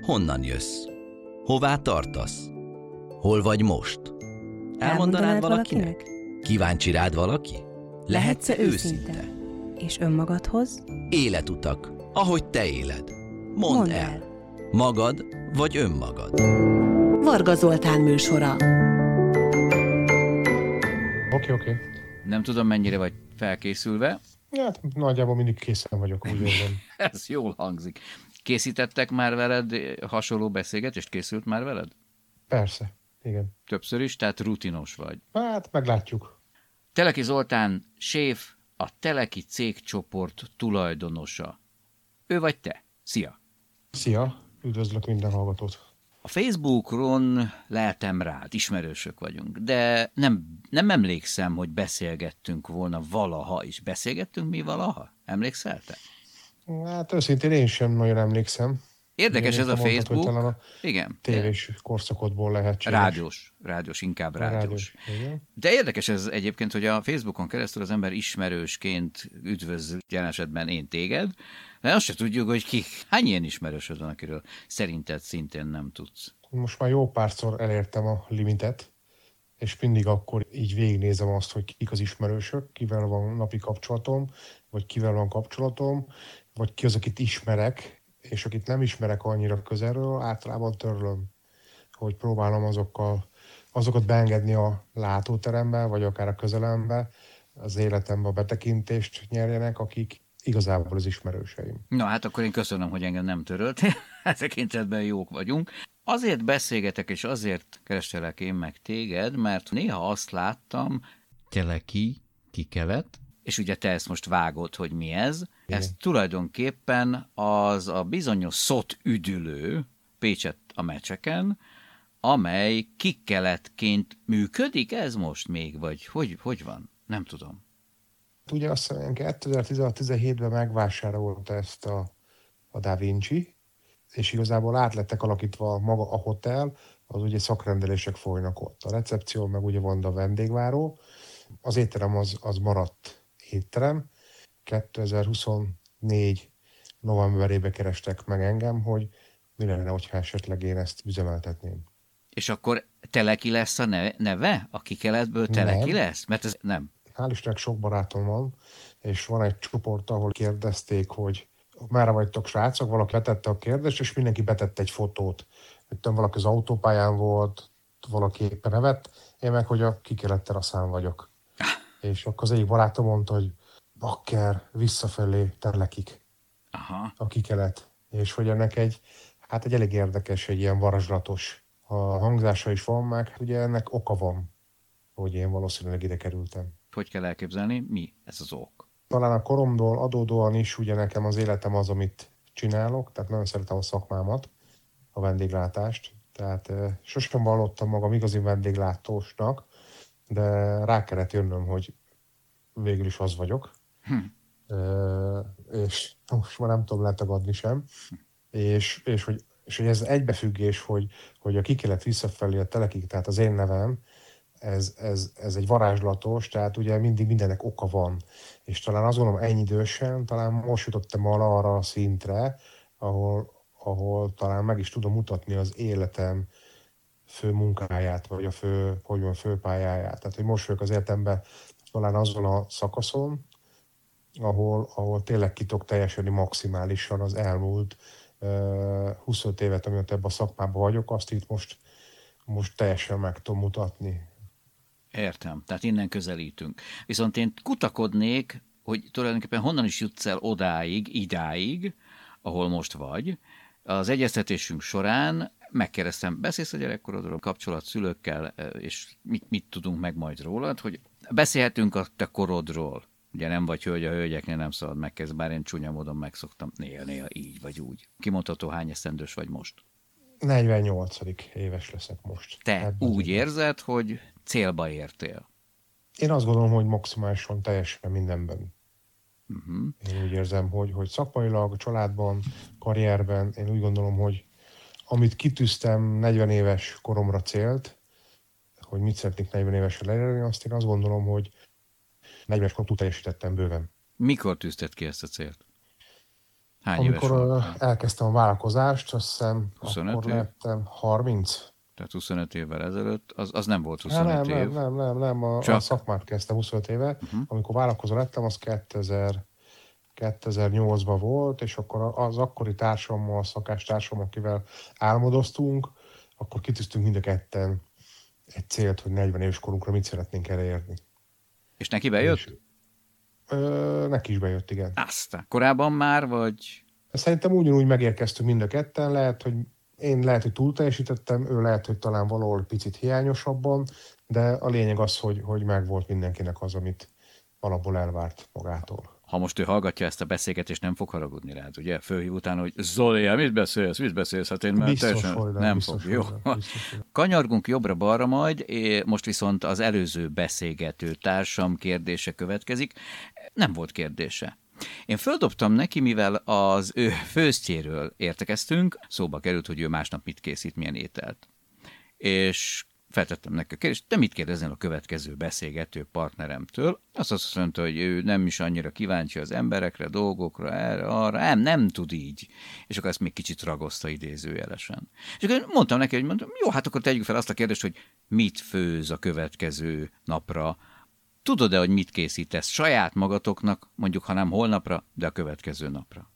Honnan jössz? Hová tartasz? Hol vagy most? Elmondanád Elmondanád valakinek? valakinek? Kíváncsi rád valaki? Lehetsz-e őszinte? És önmagadhoz? Életutak, ahogy te éled. Mondd, Mondd el. el. Magad vagy önmagad? Varga Zoltán műsora. Oké, oké. Nem tudom, mennyire vagy felkészülve. Hát nagyjából mindig készen vagyok, úgy érzem. Ez jól hangzik. Készítettek már veled hasonló beszélgetést? Készült már veled? Persze, igen. Többször is, tehát rutinos vagy. Hát meglátjuk. Teleki Zoltán, séf, a Teleki cégcsoport tulajdonosa. Ő vagy te? Szia! Szia, üdvözlök minden hallgatót. A Facebookon leltem rád, ismerősök vagyunk, de nem, nem emlékszem, hogy beszélgettünk volna valaha is. Beszélgettünk mi valaha? Emlékszel te? Hát őszintén én sem nagyon emlékszem. Érdekes Igen, ez a Facebook. talán a Igen. tévés korszakodból lehetséges. Rádiós, rádiós, inkább rádiós. Rádiós, igen. De érdekes ez egyébként, hogy a Facebookon keresztül az ember ismerősként üdvözl, jelen esetben én téged, de azt se tudjuk, hogy ki, hány ilyen ismerősöd van, akiről szerinted szintén nem tudsz. Most már jó párszor elértem a limitet, és mindig akkor így végignézem azt, hogy kik az ismerősök, kivel van napi kapcsolatom, vagy kivel van kapcsolatom, vagy ki az, akit ismerek, és akit nem ismerek annyira közelről, általában törlöm, hogy próbálom azokkal, azokat beengedni a látóterembe, vagy akár a közelembe, az életembe a betekintést nyerjenek, akik igazából az ismerőseim. Na hát akkor én köszönöm, hogy engem nem törölt. E tekintetben jók vagyunk. Azért beszélgetek, és azért kerestelek én meg téged, mert néha azt láttam, teleki, kikelet, és ugye te ezt most vágod, hogy mi ez. Igen. Ez tulajdonképpen az a bizonyos szot üdülő Pécset a mecseken, amely kikeletként működik ez most még, vagy hogy, hogy van? Nem tudom. Ugye azt hiszem 2016-17-ben megvásárolta ezt a, a Da Vinci, és igazából át lettek alakítva maga a hotel, az ugye szakrendelések folynak ott. A recepció meg ugye van a vendégváró, az étterem az, az maradt étterem. 2024 novemberébe kerestek meg engem, hogy mi lenne, hogyha esetleg én ezt üzemeltetném. És akkor Teleki lesz a neve? neve? A kikeletből Teleki Nem. lesz? Mert ez nem. Hál' Istennek sok barátom van, és van egy csoport, ahol kérdezték, hogy merre vagytok srácok, valaki letette a kérdést, és mindenki betette egy fotót. Tudom, valaki az autópályán volt, valaki éppen evett, én meg, hogy a kikelettel a szám vagyok. És akkor az egyik barátom mondta, hogy bakker, visszafelé telekik Aha. a kikelet. És hogy ennek egy, hát egy elég érdekes, egy ilyen varázslatos a hangzása is van, meg ugye ennek oka van, hogy én valószínűleg ide kerültem. Hogy kell elképzelni? Mi ez az ok? talán a koromból adódóan is ugye nekem az életem az, amit csinálok, tehát nagyon szeretem a szakmámat, a vendéglátást, tehát eh, sosem vallottam magam igazi vendéglátósnak, de rá kellett jönnöm, hogy végül is az vagyok, Hm. És most már nem tudom letagadni sem, és, és, hogy, és hogy ez egybefüggés, hogy, hogy a kikelet visszafelé a telekig, tehát az én nevem, ez, ez, ez egy varázslatos, tehát ugye mindig mindennek oka van. És talán azt gondolom ennyi idősen, talán most jutottam el arra a szintre, ahol, ahol talán meg is tudom mutatni az életem fő munkáját, vagy a fő, hogy van, fő pályáját. Tehát, hogy most vagyok az életemben talán azon a szakaszon, ahol, ahol tényleg ki tudok teljesülni maximálisan az elmúlt uh, 25 évet, amióta ebben a szakmában vagyok, azt itt most, most teljesen meg tudom mutatni. Értem, tehát innen közelítünk. Viszont én kutakodnék, hogy tulajdonképpen honnan is jutsz el odáig, idáig, ahol most vagy. Az egyeztetésünk során megkérdeztem, beszélsz a gyerekkorodról, kapcsolat szülőkkel, és mit, mit tudunk meg majd rólad, hogy beszélhetünk a te korodról. Ugye nem vagy hölgy, a hölgyeknél nem szabad megkezdeni, bár én csúnya módon megszoktam néha-néha így vagy úgy. Kimondható, hány esztendős vagy most? 48. éves leszek most. Te az úgy érzed, hogy célba értél. Én azt gondolom, hogy maximálisan teljesen mindenben. Uh-huh. Én úgy érzem, hogy, hogy szakmailag, családban, karrierben, én úgy gondolom, hogy amit kitűztem 40 éves koromra célt, hogy mit szeretnék 40 évesen elérni, azt én azt gondolom, hogy 40 éves korom teljesítettem bőven. Mikor tűzted ki ezt a célt? Hány Amikor éves volt? elkezdtem a vállalkozást, azt hiszem 25 akkor év? lettem 30. Tehát 25 évvel ezelőtt, az, az nem volt Nem, 25 nem, év. nem, nem, nem, nem. A, Csak. a szakmát kezdtem 25 éve. Uh-huh. Amikor vállalkozó lettem, az 2000, 2008-ban volt, és akkor az akkori társammal, szakástársam, akivel álmodoztunk, akkor kitűztünk mind a ketten egy célt, hogy 40 éves korunkra mit szeretnénk elérni. És neki bejött? És, ö, neki is bejött, igen. Aztán. Korábban már, vagy... Szerintem ugyanúgy megérkeztünk mind a ketten, lehet, hogy én lehet, hogy túl teljesítettem, ő lehet, hogy talán valahol picit hiányosabban, de a lényeg az, hogy, hogy megvolt mindenkinek az, amit alapból elvárt magától. Ha most ő hallgatja ezt a beszélgetést, nem fog haragudni rád, ugye? Fölhív utána, hogy Zoli, mit beszélsz, mit beszélsz? Hát én már Biztos, teljesen hogy nem, biztos, fog. Jó. biztos, hogy nem. Kanyargunk jobbra-balra majd, most viszont az előző beszélgető társam kérdése következik. Nem volt kérdése. Én földobtam neki, mivel az ő főztjéről értekeztünk, szóba került, hogy ő másnap mit készít, milyen ételt. És feltettem neki a kérdést, te mit kérdezel a következő beszélgető partneremtől? Azt azt mondta, hogy ő nem is annyira kíváncsi az emberekre, dolgokra, erre, arra, nem, nem tud így. És akkor ezt még kicsit ragozta idézőjelesen. És akkor mondtam neki, hogy mondtam, jó, hát akkor tegyük fel azt a kérdést, hogy mit főz a következő napra, Tudod-e, hogy mit készítesz saját magatoknak, mondjuk ha nem holnapra, de a következő napra?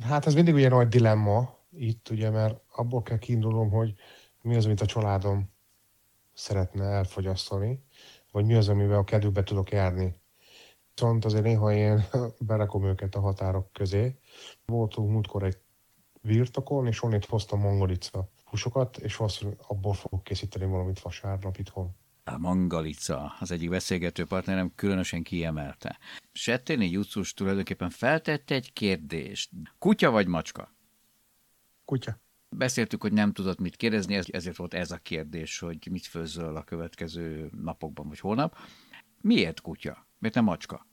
Hát ez mindig ugye nagy dilemma itt, ugye, mert abból kell kiindulnom, hogy mi az, amit a családom szeretne elfogyasztani, vagy mi az, amivel a kedvükbe tudok járni. Viszont azért néha én berakom őket a határok közé. Voltunk múltkor egy birtokon, és onnét hoztam mongolica húsokat, és valószínűleg abból fogok készíteni valamit vasárnap itthon. A Mangalica, az egyik beszélgető partnerem különösen kiemelte. Setténi Jucus tulajdonképpen feltette egy kérdést. Kutya vagy macska? Kutya. Beszéltük, hogy nem tudott mit kérdezni, ez- ezért volt ez a kérdés, hogy mit főzöl a következő napokban vagy holnap. Miért kutya? Miért nem macska?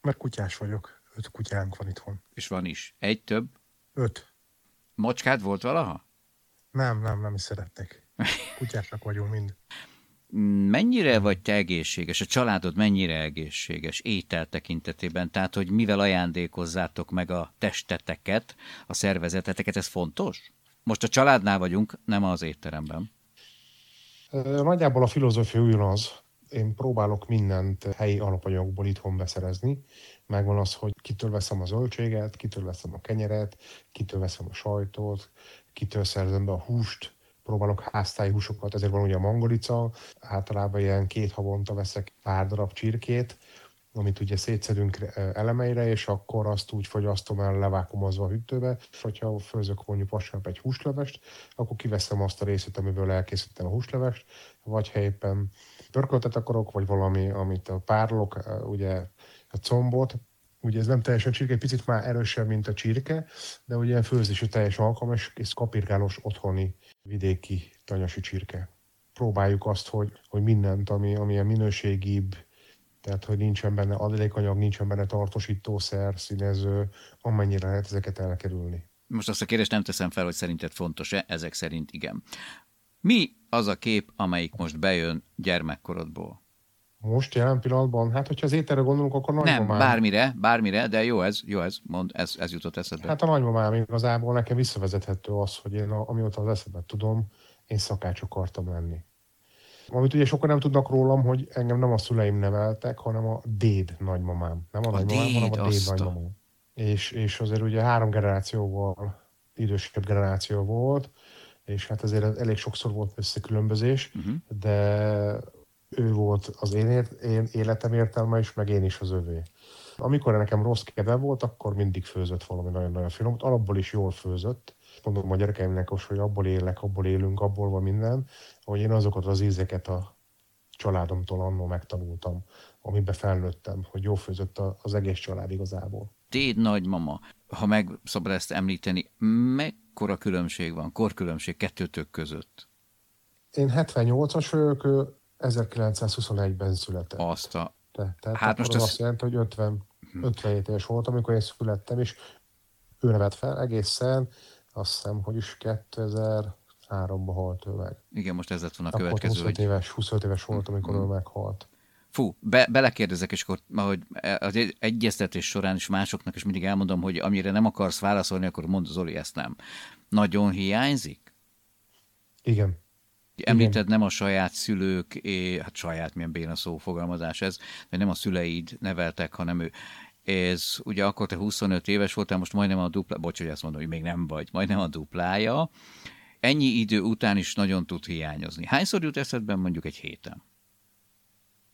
Mert kutyás vagyok. Öt kutyánk van itthon. És van is. Egy több. Öt. Macskád volt valaha? Nem, nem, nem is szeretnék. Kutyáknak vagyunk mind. Mennyire vagy te egészséges? A családod mennyire egészséges étel tekintetében? Tehát, hogy mivel ajándékozzátok meg a testeteket, a szervezeteteket, ez fontos? Most a családnál vagyunk, nem az étteremben. Nagyjából a filozófia ugyanaz. Én próbálok mindent helyi alapanyagokból itthon beszerezni. Megvan az, hogy kitől veszem a zöldséget, kitől veszem a kenyeret, kitől veszem a sajtot, kitől szerzem be a húst. Próbálok háztáji húsokat, ezért van ugye a mangolica. Általában ilyen két havonta veszek pár darab csirkét, amit ugye szétszedünk ö, elemeire, és akkor azt úgy fogyasztom el levákumozva a hűtőbe. És hogyha főzök mondjuk vasárnap egy húslevest, akkor kiveszem azt a részét, amiből elkészítettem a húslevest, vagy ha éppen pörköltet akarok, vagy valami, amit a párolok, ö, ugye a combot, ugye ez nem teljesen csirke, egy picit már erősebb, mint a csirke, de ugye főzési teljes alkalmas, és kapirgálós otthoni vidéki tanyasi csirke. Próbáljuk azt, hogy, hogy mindent, ami, ami a minőségibb, tehát hogy nincsen benne adalékanyag, nincsen benne tartósítószer, színező, amennyire lehet ezeket elkerülni. Most azt a kérdést nem teszem fel, hogy szerinted fontos-e, ezek szerint igen. Mi az a kép, amelyik most bejön gyermekkorodból? Most jelen pillanatban, hát hogyha az ételre gondolunk, akkor Nem, nagymamám. bármire, bármire, de jó ez, jó ez, mond, ez, ez jutott eszedbe. Hát a nagymamám igazából nekem visszavezethető az, hogy én a, amióta az eszembe tudom, én szakács akartam lenni. Amit ugye sokan nem tudnak rólam, hogy engem nem a szüleim neveltek, hanem a déd nagymamám. Nem a, A nagymamám, hanem déd, a déd nagymamám. És, és azért ugye három generációval idősebb generáció volt, és hát azért elég sokszor volt összekülönbözés, Uh-huh. de ő volt az én, ért, én életem értelme is, meg én is az övé. Amikor nekem rossz kedve volt, akkor mindig főzött valami nagyon-nagyon finomot, alapból is jól főzött. Mondom a gyerekeimnek most, hogy abból élek, abból élünk, abból van minden, hogy én azokat az ízeket a családomtól annól megtanultam, amiben felnőttem, hogy jó főzött az egész család igazából. Déd nagymama, ha meg szabad ezt említeni, mekkora különbség van, korkülönbség kettőtök között? Én 78-as vagyok, ő 1921-ben született. Azt a... Te, tehát Hát most ez- azt jelenti, hogy 50, 57 éves voltam, amikor én születtem, és ő nevet fel egészen, azt hiszem, hogy is 2003-ban halt ő meg. Igen, most ez lett volna a Akkor következő, 25 hogy éves, 25 éves volt, amikor Mhm. ő meghalt. Fú, be, belekérdezek, és akkor ahogy az egyeztetés során is másoknak is mindig elmondom, hogy amire nem akarsz válaszolni, akkor mondd Zoli, ezt nem. Nagyon hiányzik? Igen. Említed Igen. nem a saját szülők, hát saját milyen béna szó fogalmazás ez, de nem a szüleid neveltek, hanem ő. Ez ugye akkor te 25 éves voltál, most majdnem a dupla, bocs, hogy ezt mondom, hogy még nem vagy, majdnem a duplája. Ennyi idő után is nagyon tud hiányozni. Hányszor jut eszedben mondjuk egy héten?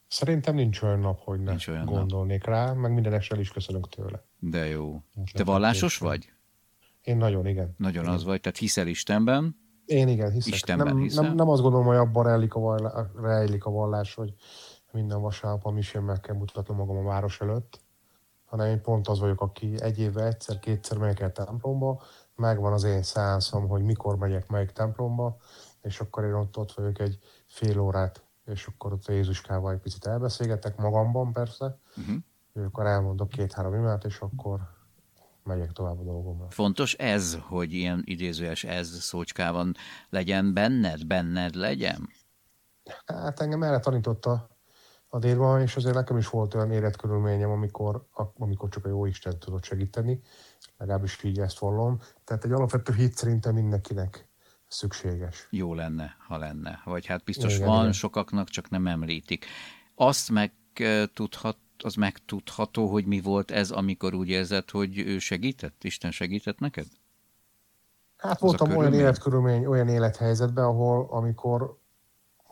Szerintem nincs olyan nap, hogy ne nincs olyan gondolnék nap. rá, meg minden esetben is köszönök tőle. De jó. Hát Te vallásos vagy? Én nagyon, igen. Nagyon igen. az vagy, tehát hiszel Istenben? Én igen, hiszek. Istenben nem, hiszel? nem, nem azt gondolom, hogy abban rejlik a, vallás, rejlik a vallás, hogy minden vasárnap a misén meg kell mutatnom magam a város előtt, hanem én pont az vagyok, aki egy évvel egyszer, kétszer megyek el templomba, megvan az én szánszom, hogy mikor megyek melyik templomba, és akkor én ott, ott vagyok egy fél órát és akkor ott a Jézuskával egy picit elbeszélgetek magamban persze, uh-huh. és akkor elmondok két-három imát, és akkor megyek tovább a dolgomra. Fontos ez, hogy ilyen idézőes ez szócskában legyen benned, benned legyen? Hát engem erre tanította a délban, és azért nekem is volt olyan életkörülményem, amikor, amikor csak a jó Isten tudott segíteni, legalábbis így ezt vallom. Tehát egy alapvető hit szerintem mindenkinek szükséges. Jó lenne, ha lenne. Vagy hát biztos igen, van, igen. sokaknak csak nem említik. Azt meg tudhat, az megtudható, hogy mi volt ez, amikor úgy érzed, hogy ő segített? Isten segített neked? Hát az voltam olyan életkörülmény, olyan élethelyzetben, ahol amikor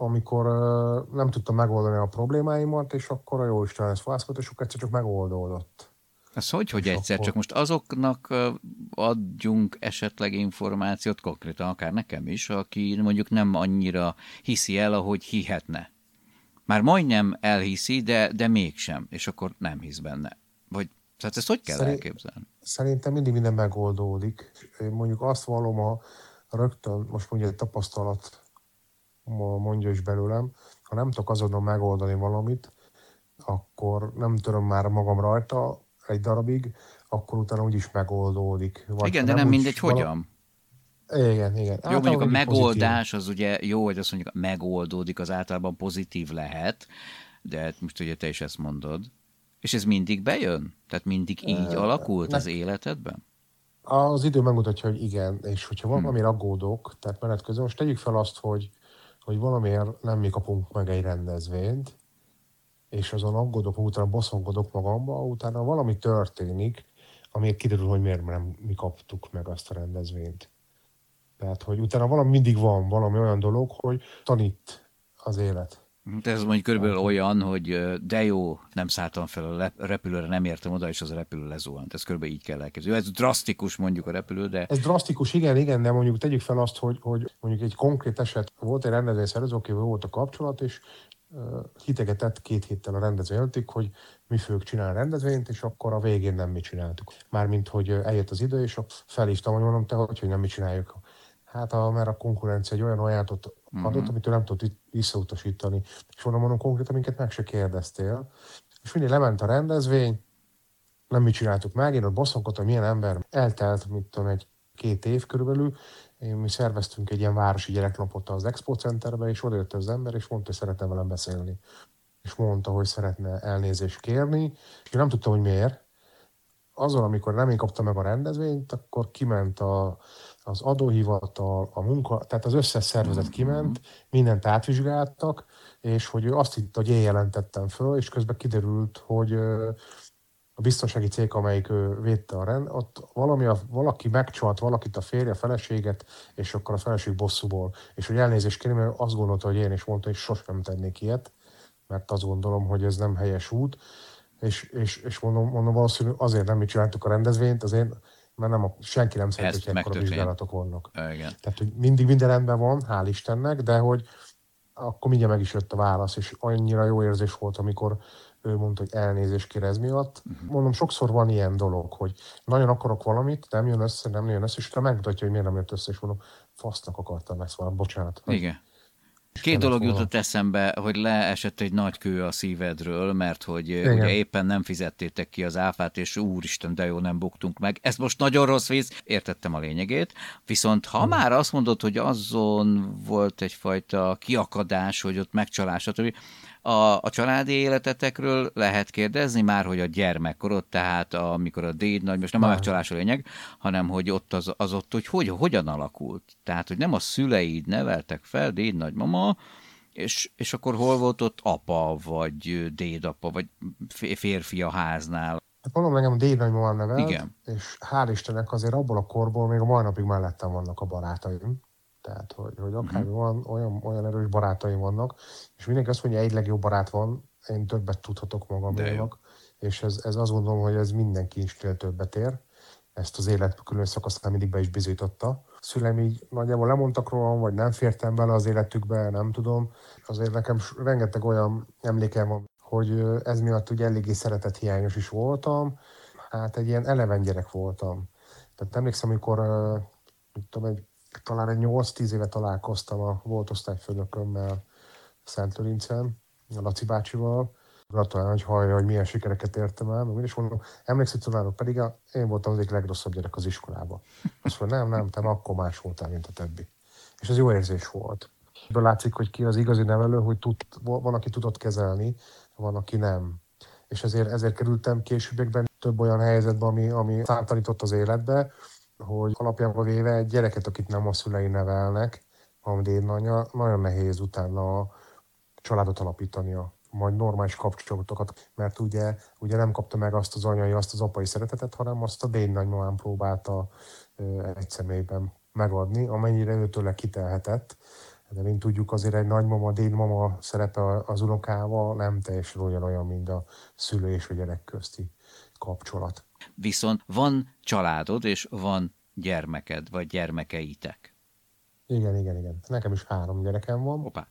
amikor uh, nem tudtam megoldani a problémáimat, és akkor a jó Isten ezt választott, és akkor egyszer csak megoldódott. Ez hogy, hogy egyszer? Akkor... Csak most azoknak adjunk esetleg információt, konkrétan akár nekem is, aki mondjuk nem annyira hiszi el, ahogy hihetne. Már majdnem elhiszi, de, de mégsem, és akkor nem hisz benne. Vagy, tehát ezt hogy kell Szerint, elképzelni? Szerintem mindig minden megoldódik. Én mondjuk azt vallom a rögtön, most mondja egy tapasztalat mondja is belőlem, ha nem tudok azonnal megoldani valamit, akkor nem tudom már magam rajta, egy darabig, akkor utána úgyis megoldódik. Vagy igen, de nem, nem mindegy, vala... hogyan. Igen, igen. Jó, mondjuk a megoldás pozitív. az ugye jó, hogy azt mondjuk megoldódik, az általában pozitív lehet, de most ugye te is ezt mondod. És ez mindig bejön? Tehát mindig így e, alakult ne... az életedben? Az idő megmutatja, hogy igen, és hogyha hmm. valami aggódok, tehát menet közben, most tegyük fel azt, hogy, hogy valamiért nem mi kapunk meg egy rendezvényt, és azon aggódok, utána bosszongodok magamba, utána valami történik, amiért kiderül, hogy miért nem mi kaptuk meg azt a rendezvényt. Tehát, hogy utána valami mindig van, valami olyan dolog, hogy tanít az élet. De ez mondjuk körülbelül olyan, hogy de jó, nem szálltam fel a repülőre, nem értem oda, és az a repülő lezuhant. Ez körülbelül így kell elképzelni. Ez drasztikus mondjuk a repülő, de... Ez drasztikus, igen, igen, de mondjuk tegyük fel azt, hogy, hogy mondjuk egy konkrét eset volt egy rendezvényszervező, akivel volt a kapcsolat, és hitegetett két héttel a rendezvény előttig, hogy mi fogjuk csinálni a rendezvényt, és akkor a végén nem mi csináltuk. Mármint, hogy eljött az idő, és felhívtam, hogy mondom, te hogy, hogy nem mi csináljuk. Hát, a, mert a konkurencia egy olyan ajánlatot adott, mm-hmm. amit ő nem tudott visszautasítani. És mondom, mondom konkrétan, minket meg se kérdeztél. És mindig lement a rendezvény, nem mi csináltuk meg, én ott bosszonkodtam, milyen ember eltelt, mit tudom, egy két év körülbelül, mi szerveztünk egy ilyen városi gyereknapot az Expo Centerbe, és jött az ember, és mondta, hogy szeretne velem beszélni. És mondta, hogy szeretne elnézést kérni, és én nem tudtam, hogy miért. Azon, amikor nem én kaptam meg a rendezvényt, akkor kiment a, az adóhivatal, a munka, tehát az összes szervezet kiment, mindent átvizsgáltak, és hogy ő azt hitt, hogy én jelentettem föl, és közben kiderült, hogy a biztonsági cég, amelyik ő védte a rend, ott valami a, valaki megcsalt valakit, a férje, a feleséget, és akkor a feleség bosszúból. És hogy elnézést kérni, mert azt gondolta, hogy én is mondta, hogy sosem tennék ilyet, mert azt gondolom, hogy ez nem helyes út. És, és, és mondom, mondom, valószínűleg azért nem mi csináltuk a rendezvényt, azért, mert nem a, senki nem szeret, hogy ekkora vizsgálatok vannak. Igen. Tehát, hogy mindig minden rendben van, hál' Istennek, de hogy akkor mindjárt meg is jött a válasz, és annyira jó érzés volt, amikor ő mondta, hogy elnézést kér ez miatt. Uh-huh. Mondom, sokszor van ilyen dolog, hogy nagyon akarok valamit, nem jön össze, nem jön össze, és utána megmutatja, hogy miért nem jött össze, és mondom, fasznak akartam ezt valami, bocsánat. Igen. Két dolog jutott eszembe, hogy leesett egy nagy kő a szívedről, mert hogy Igen. ugye éppen nem fizettétek ki az áfát, és úristen, de jó, nem buktunk meg. Ez most nagyon rossz víz, értettem a lényegét. Viszont ha hmm. már azt mondod, hogy azon volt egyfajta kiakadás, hogy ott megcsalás, stb., A, a családi életetekről lehet kérdezni már, hogy a gyermekkorod, tehát amikor a déd nagy, most nem a megcsalás a lényeg, hanem hogy ott az, az ott, hogy, hogy hogyan alakult. Tehát, hogy nem a szüleid neveltek fel, déd nagymama, és, és akkor hol volt ott apa, vagy dédapa, vagy férfi a háznál? Hát mondom, nekem a déd nagymamám nevelt, Igen. és hál' Istennek azért abból a korból még a mai napig mellettem vannak a barátaim. Tehát, hogy, hogy akár uh-huh. van, olyan, olyan erős barátaim vannak, és mindenki azt mondja, egy legjobb barát van, én többet tudhatok magamnak, és ez, ez azt gondolom, hogy ez mindenki is többet ér. Ezt az élet külön szakaszán mindig be is bizonyította. A szüleim így nagyjából lemondtak rólam, vagy nem fértem bele az életükbe, nem tudom. Azért nekem rengeteg olyan emlékem van, hogy ez miatt ugye eléggé szeretett hiányos is voltam. Hát egy ilyen eleven gyerek voltam. Tehát emlékszem, amikor tudom, egy talán egy 8-10 éve találkoztam a volt osztályfőnökömmel Szent Lőrincen, a Laci bácsival, gratulálni, hogy hallja, hogy milyen sikereket értem el, meg is mondom, emlékszik tudnátok, pedig én voltam az egyik legrosszabb gyerek az iskolába. Azt mondja, nem, nem, te akkor más voltál, mint a többi. És ez jó érzés volt. Ebből látszik, hogy ki az igazi nevelő, hogy tud, van, aki tudott kezelni, van, aki nem. És ezért, ezért kerültem későbbiekben több olyan helyzetbe, ami, ami számtanított az életbe, hogy alapjában véve egy gyereket, akit nem a szülei nevelnek, a dédnanya, nagyon nehéz utána a családot alapítania, majd normális kapcsolatokat, mert ugye, ugye nem kapta meg azt az anyai, azt az apai szeretetet, hanem azt a dédnagymamán próbálta ö, egy személyben megadni, amennyire őtőle kitelhetett. De mint tudjuk, azért egy nagymama, dédmama szerepe az unokával nem teljesen olyan, olyan, mint a szülő és a gyerek közti kapcsolat. Viszont van családod, és van gyermeked, vagy gyermekeitek. Igen, igen, igen. Nekem is három gyerekem van. Hoppá.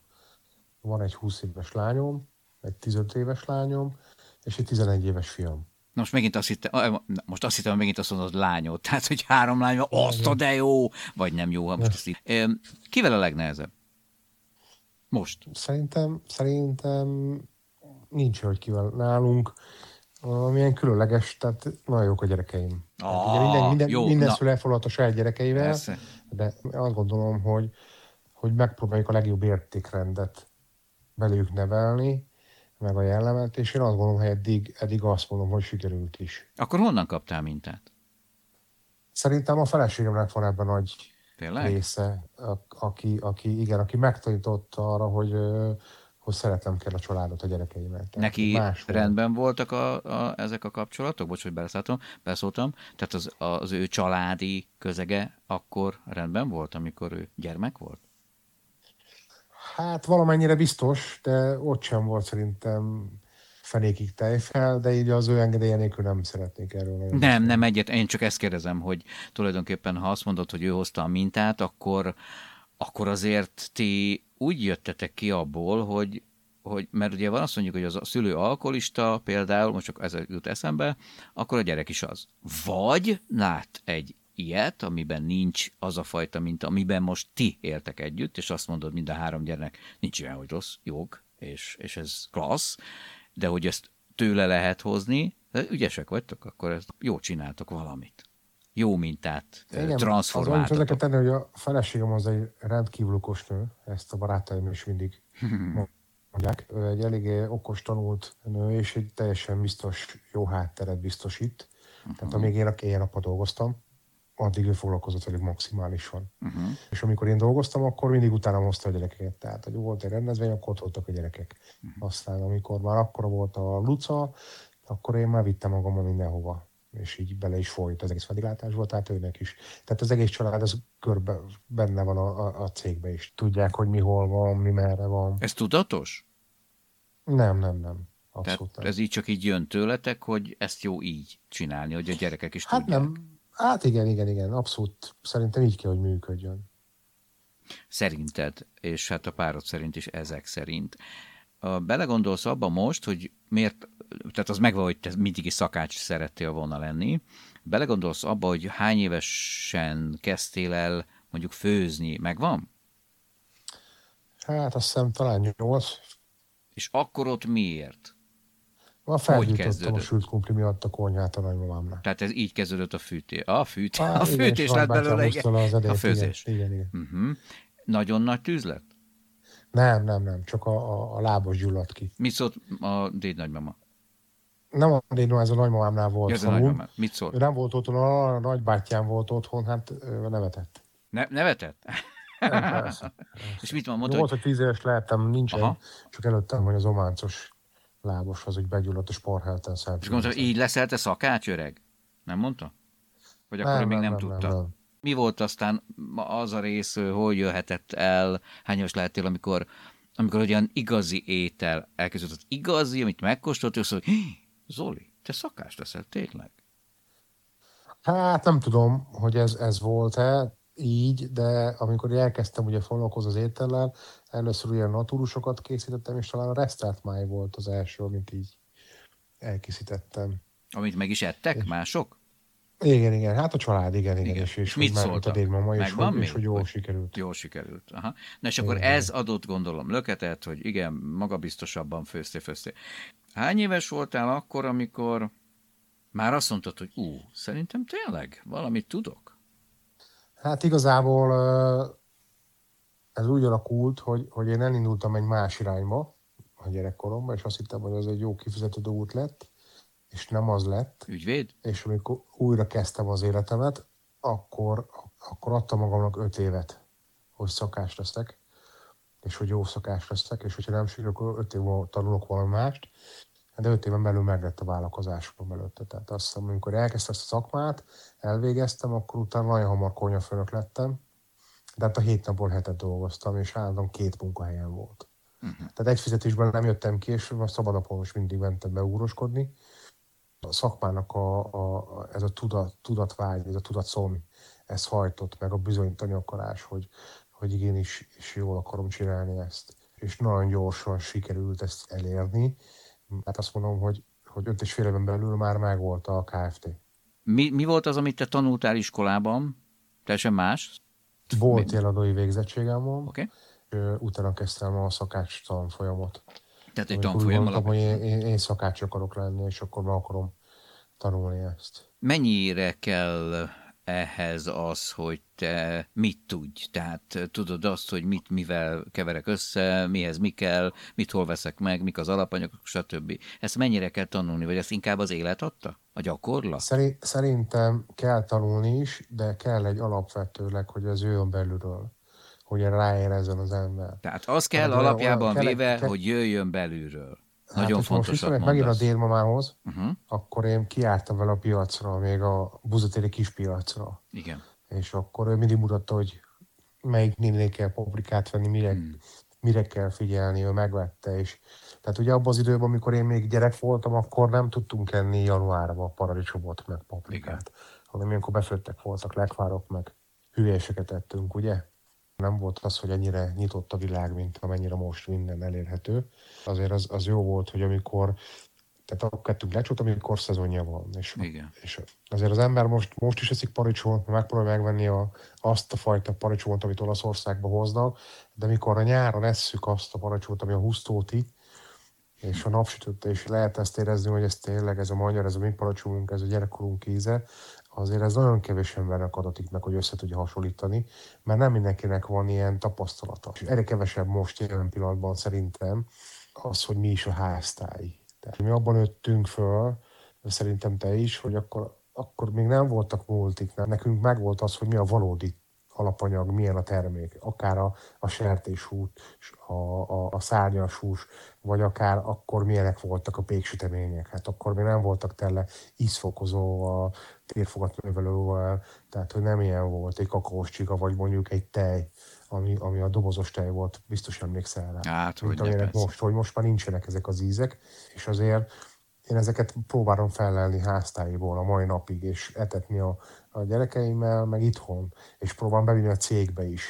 Van egy 20 éves lányom, egy 15 éves lányom, és egy 11 éves fiam. Most megint azt hittem, most azt hittem, megint azt mondod lányod. Tehát, hogy három lány van, azt de jó, vagy nem jó. Most ezt így. Kivel a legnehezebb? Most. Szerintem, szerintem nincs, hogy kivel nálunk milyen különleges, tehát nagyon jók a gyerekeim. Ah, ugye minden, minden, jó, minden szülő elfoglalt a saját gyerekeivel, Persze. de azt gondolom, hogy, hogy megpróbáljuk a legjobb értékrendet belőlük nevelni, meg a jellemet, és én azt gondolom, hogy eddig, eddig azt mondom, hogy sikerült is. Akkor honnan kaptál mintát? Szerintem a feleségemnek van ebben nagy Tényleg? része, aki, aki, igen, aki megtanított arra, hogy, hogy szeretem kell a családot, a gyerekeimet. Neki más rendben voltak a, a, ezek a kapcsolatok? Bocs, hogy beleszóltam, beleszóltam. Tehát az, az ő családi közege akkor rendben volt, amikor ő gyermek volt? Hát valamennyire biztos, de ott sem volt szerintem fenékig tejfel, de így az ő engedélye nélkül nem szeretnék erről. Nem, beszélni. nem egyet. Én csak ezt kérdezem, hogy tulajdonképpen, ha azt mondod, hogy ő hozta a mintát, akkor, akkor azért ti úgy jöttetek ki abból, hogy, hogy mert ugye van azt mondjuk, hogy az a szülő alkoholista például, most csak ez jut eszembe, akkor a gyerek is az. Vagy lát egy ilyet, amiben nincs az a fajta minta, amiben most ti éltek együtt, és azt mondod mind a három gyernek, nincs olyan, hogy rossz, jog, és, és ez klassz, de hogy ezt tőle lehet hozni, ügyesek vagytok, akkor ezt jó csináltok valamit. Jó mintát Igen, azon transformáltatok. kell tenni, hogy a feleségem az egy rendkívül okos nő, ezt a barátaim is mindig mondják. Ő egy eléggé okos, tanult nő, és egy teljesen biztos jó hátteret biztosít. Tehát amíg én a éjjel-nappal dolgoztam, addig ő foglalkozott velük maximálisan. Uh-huh. És amikor én dolgoztam, akkor mindig utána hozta a gyerekeket. Tehát, hogy volt egy rendezvény, akkor ott voltak a gyerekek. Aztán, amikor már akkora volt a Luca, akkor én már vittem magammal mindenhova. És így bele is folyt az egész vendéglátásból, tehát őnek is. Tehát az egész család az körbe benne van a, a, a cégbe is. Tudják, hogy mi hol van, mi merre van. Ez tudatos? Nem, nem, nem. Tehát Abszolút nem. ez így csak így jön tőletek, hogy ezt jó így csinálni, hogy a gyerekek is Hát tudják. nem. Hát igen, igen, igen. Abszolút. Szerintem így kell, hogy működjön. Szerinted, és hát a párod szerint is ezek szerint. A- Belegondolsz abba most, hogy miért, tehát az megvan, hogy te mindig is szakács szerettél volna lenni, belegondolsz abba, hogy hány évesen kezdtél el mondjuk főzni, megvan? Hát azt hiszem talán nyolc. És akkor ott miért? Ma felgyújtottam a sült kumpli miatt a konyhát a nagymamámnak. Tehát ez így kezdődött a fűtés. A fűtés, Á, a igen, fűtés és lett belőle, igen. az edényt, A főzés. Igen, igen, igen. Uh-huh. Nagyon nagy tűzlet? Nem, nem, nem, csak a, a, a lábos gyulladt ki. Mit szólt a déd nagymama? Nem a dédnő, ez a nagymamámnál volt. Ez a nagymama. Mit szólt? Ő nem volt otthon, a, a nagybátyám volt otthon, hát nevetett. Ne, nevetett? Nem, persze. És mit mondta, volt, hogy tíz éves lehettem, nincsen, Aha. csak előttem, hogy az ománcos lábos az, hogy begyulladt, és parhelten szállt. és gondolta, így leszel te szakács öreg? Nem mondta? Vagy akkor ő még nem, tudta? Mi volt aztán az a rész, hogy jöhetett el, hány éves lehettél, amikor, amikor olyan igazi étel elkezdődött. Igazi, amit megkóstolt, és hogy "Hí, Zoli, te szakás leszel, tényleg? Hát nem tudom, hogy ez, ez volt-e így, de amikor elkezdtem ugye foglalkozni az étellel, először ilyen natúrusokat készítettem, és talán a resztelt máj volt az első, amit így elkészítettem. Amit meg is ettek mások? Igen, igen, hát a család, igen, igen. Igen. És, És mit szóltak? dédmama, és, Megvan hogy, és hogy jól sikerült. Jól sikerült. Aha. Na és akkor Igen. ez adott gondolom löketet, hogy igen, magabiztosabban főztél. Hány éves voltál akkor, amikor már azt mondtad, hogy ú, szerintem tényleg valamit tudok? Hát igazából ez úgy alakult, hogy, hogy én elindultam egy más irányba a gyerekkoromban, és azt hittem, hogy az egy jó kifizető út lett, és nem az lett. Ügyvéd? És amikor újra kezdtem az életemet, akkor, akkor adtam magamnak öt évet, hogy szakás leszek, és hogy jó szakás leszek, és hogyha nem sikerül, akkor öt év múlva tanulok valami mást. De öt éven belül meglett a vállalkozásom előtte. Tehát azt hiszem, amikor elkezdtem ezt a szakmát, elvégeztem, akkor utána nagyon hamar konyafőnök lettem. De hát a hét napból hetet dolgoztam, és állandóan két munkahelyen volt. Uh-huh. Tehát egy fizetésben nem jöttem ki, és a szabadnapon is mindig mentem be úroskodni. A szakmának a, a, ez a tudat, tudatvágy, ez a tudatszom, ez hajtott meg a bizonyítani akarás, hogy, hogy igenis és jól akarom csinálni ezt. És nagyon gyorsan sikerült ezt elérni. Hát azt mondom, hogy, hogy öt és fél éven belül már megvolt a KFT. Mi, mi volt az, amit te tanultál iskolában? Teljesen más? Volt jeladói végzettségem van, okay. utána kezdtem a szakács tanfolyamot. Tehát egy tanfolyam hogy alapján. én, én, én szakács akarok lenni, és akkor meg akarom tanulni ezt. Mennyire kell ehhez az, hogy te mit tudj? Tehát tudod azt, hogy mit mivel keverek össze, mihez mi kell, mit hol veszek meg, mik az alapanyagok, stb. Ezt mennyire kell tanulni, vagy ezt inkább az élet adta? A gyakorlat? Szeri- Szerintem kell tanulni is, de kell egy alapvetőleg, hogy az jöjjön belülről, hogy ráérezzen az ember. Tehát az kell Hát, olyan- alapjában olyan- véve, kell- hogy jöjjön belülről. Hát, Nagyon hogyha most fontosat visszamegyek megint a mondasz. dédmamához, Uh-huh. akkor én kiártam vele a piacra, még a buzatéri kispiacra. Igen. És akkor ő mindig mutatta, hogy melyik nénél kell paprikát venni, mire, Hmm. mire kell figyelni, ő megvette. És, tehát ugye abban az időben, amikor én még gyerek voltam, akkor nem tudtunk enni januárban paradicsomot, meg paprikát. Hanem ilyenkor befőttek voltak lekvárok, meg hülyéseket ettünk, ugye? Nem volt az, hogy ennyire nyitott a világ, mint amennyire most minden elérhető. Azért az, az jó volt, hogy amikor tehát akkor kettünk lecsót, amikor szezonja van. És, Igen. és azért az ember most, most is eszik paradicsomot, megpróbálja megvenni a, azt a fajta paradicsomot, amit Olaszországba hoznak, de mikor a nyáron esszük azt a paradicsomot, ami a husztóti, és a napsütötte, és lehet ezt érezni, hogy ez tényleg, ez a magyar, ez a mi paradicsomunk, ez a gyerekkorunk íze, azért ez nagyon kevés embernek adatik meg, hogy össze tudja hasonlítani, mert nem mindenkinek van ilyen tapasztalata. És erre kevesebb most jelen pillanatban szerintem az, hogy mi is a háztáj. Tehát mi abban nőttünk föl, szerintem te is, hogy akkor, akkor még nem voltak multik, nekünk megvolt az, hogy mi a valódi alapanyag, milyen a termék, akár a, a sertéshús, a, a, a szárnyas hús, vagy akár akkor milyenek voltak a péksütemények. Hát akkor még nem voltak tele térfogat növelővel, tehát hogy nem ilyen volt egy kakaós csiga, vagy mondjuk egy tej, ami, ami a dobozos tej volt, biztos emlékszel rá. Hát, mint ne, amilyenek most, hogy most már nincsenek ezek az ízek, és azért én ezeket próbálom felelni háztáiból a mai napig, és etetni a, a gyerekeimmel, meg itthon, és próbálom bevinni a cégbe is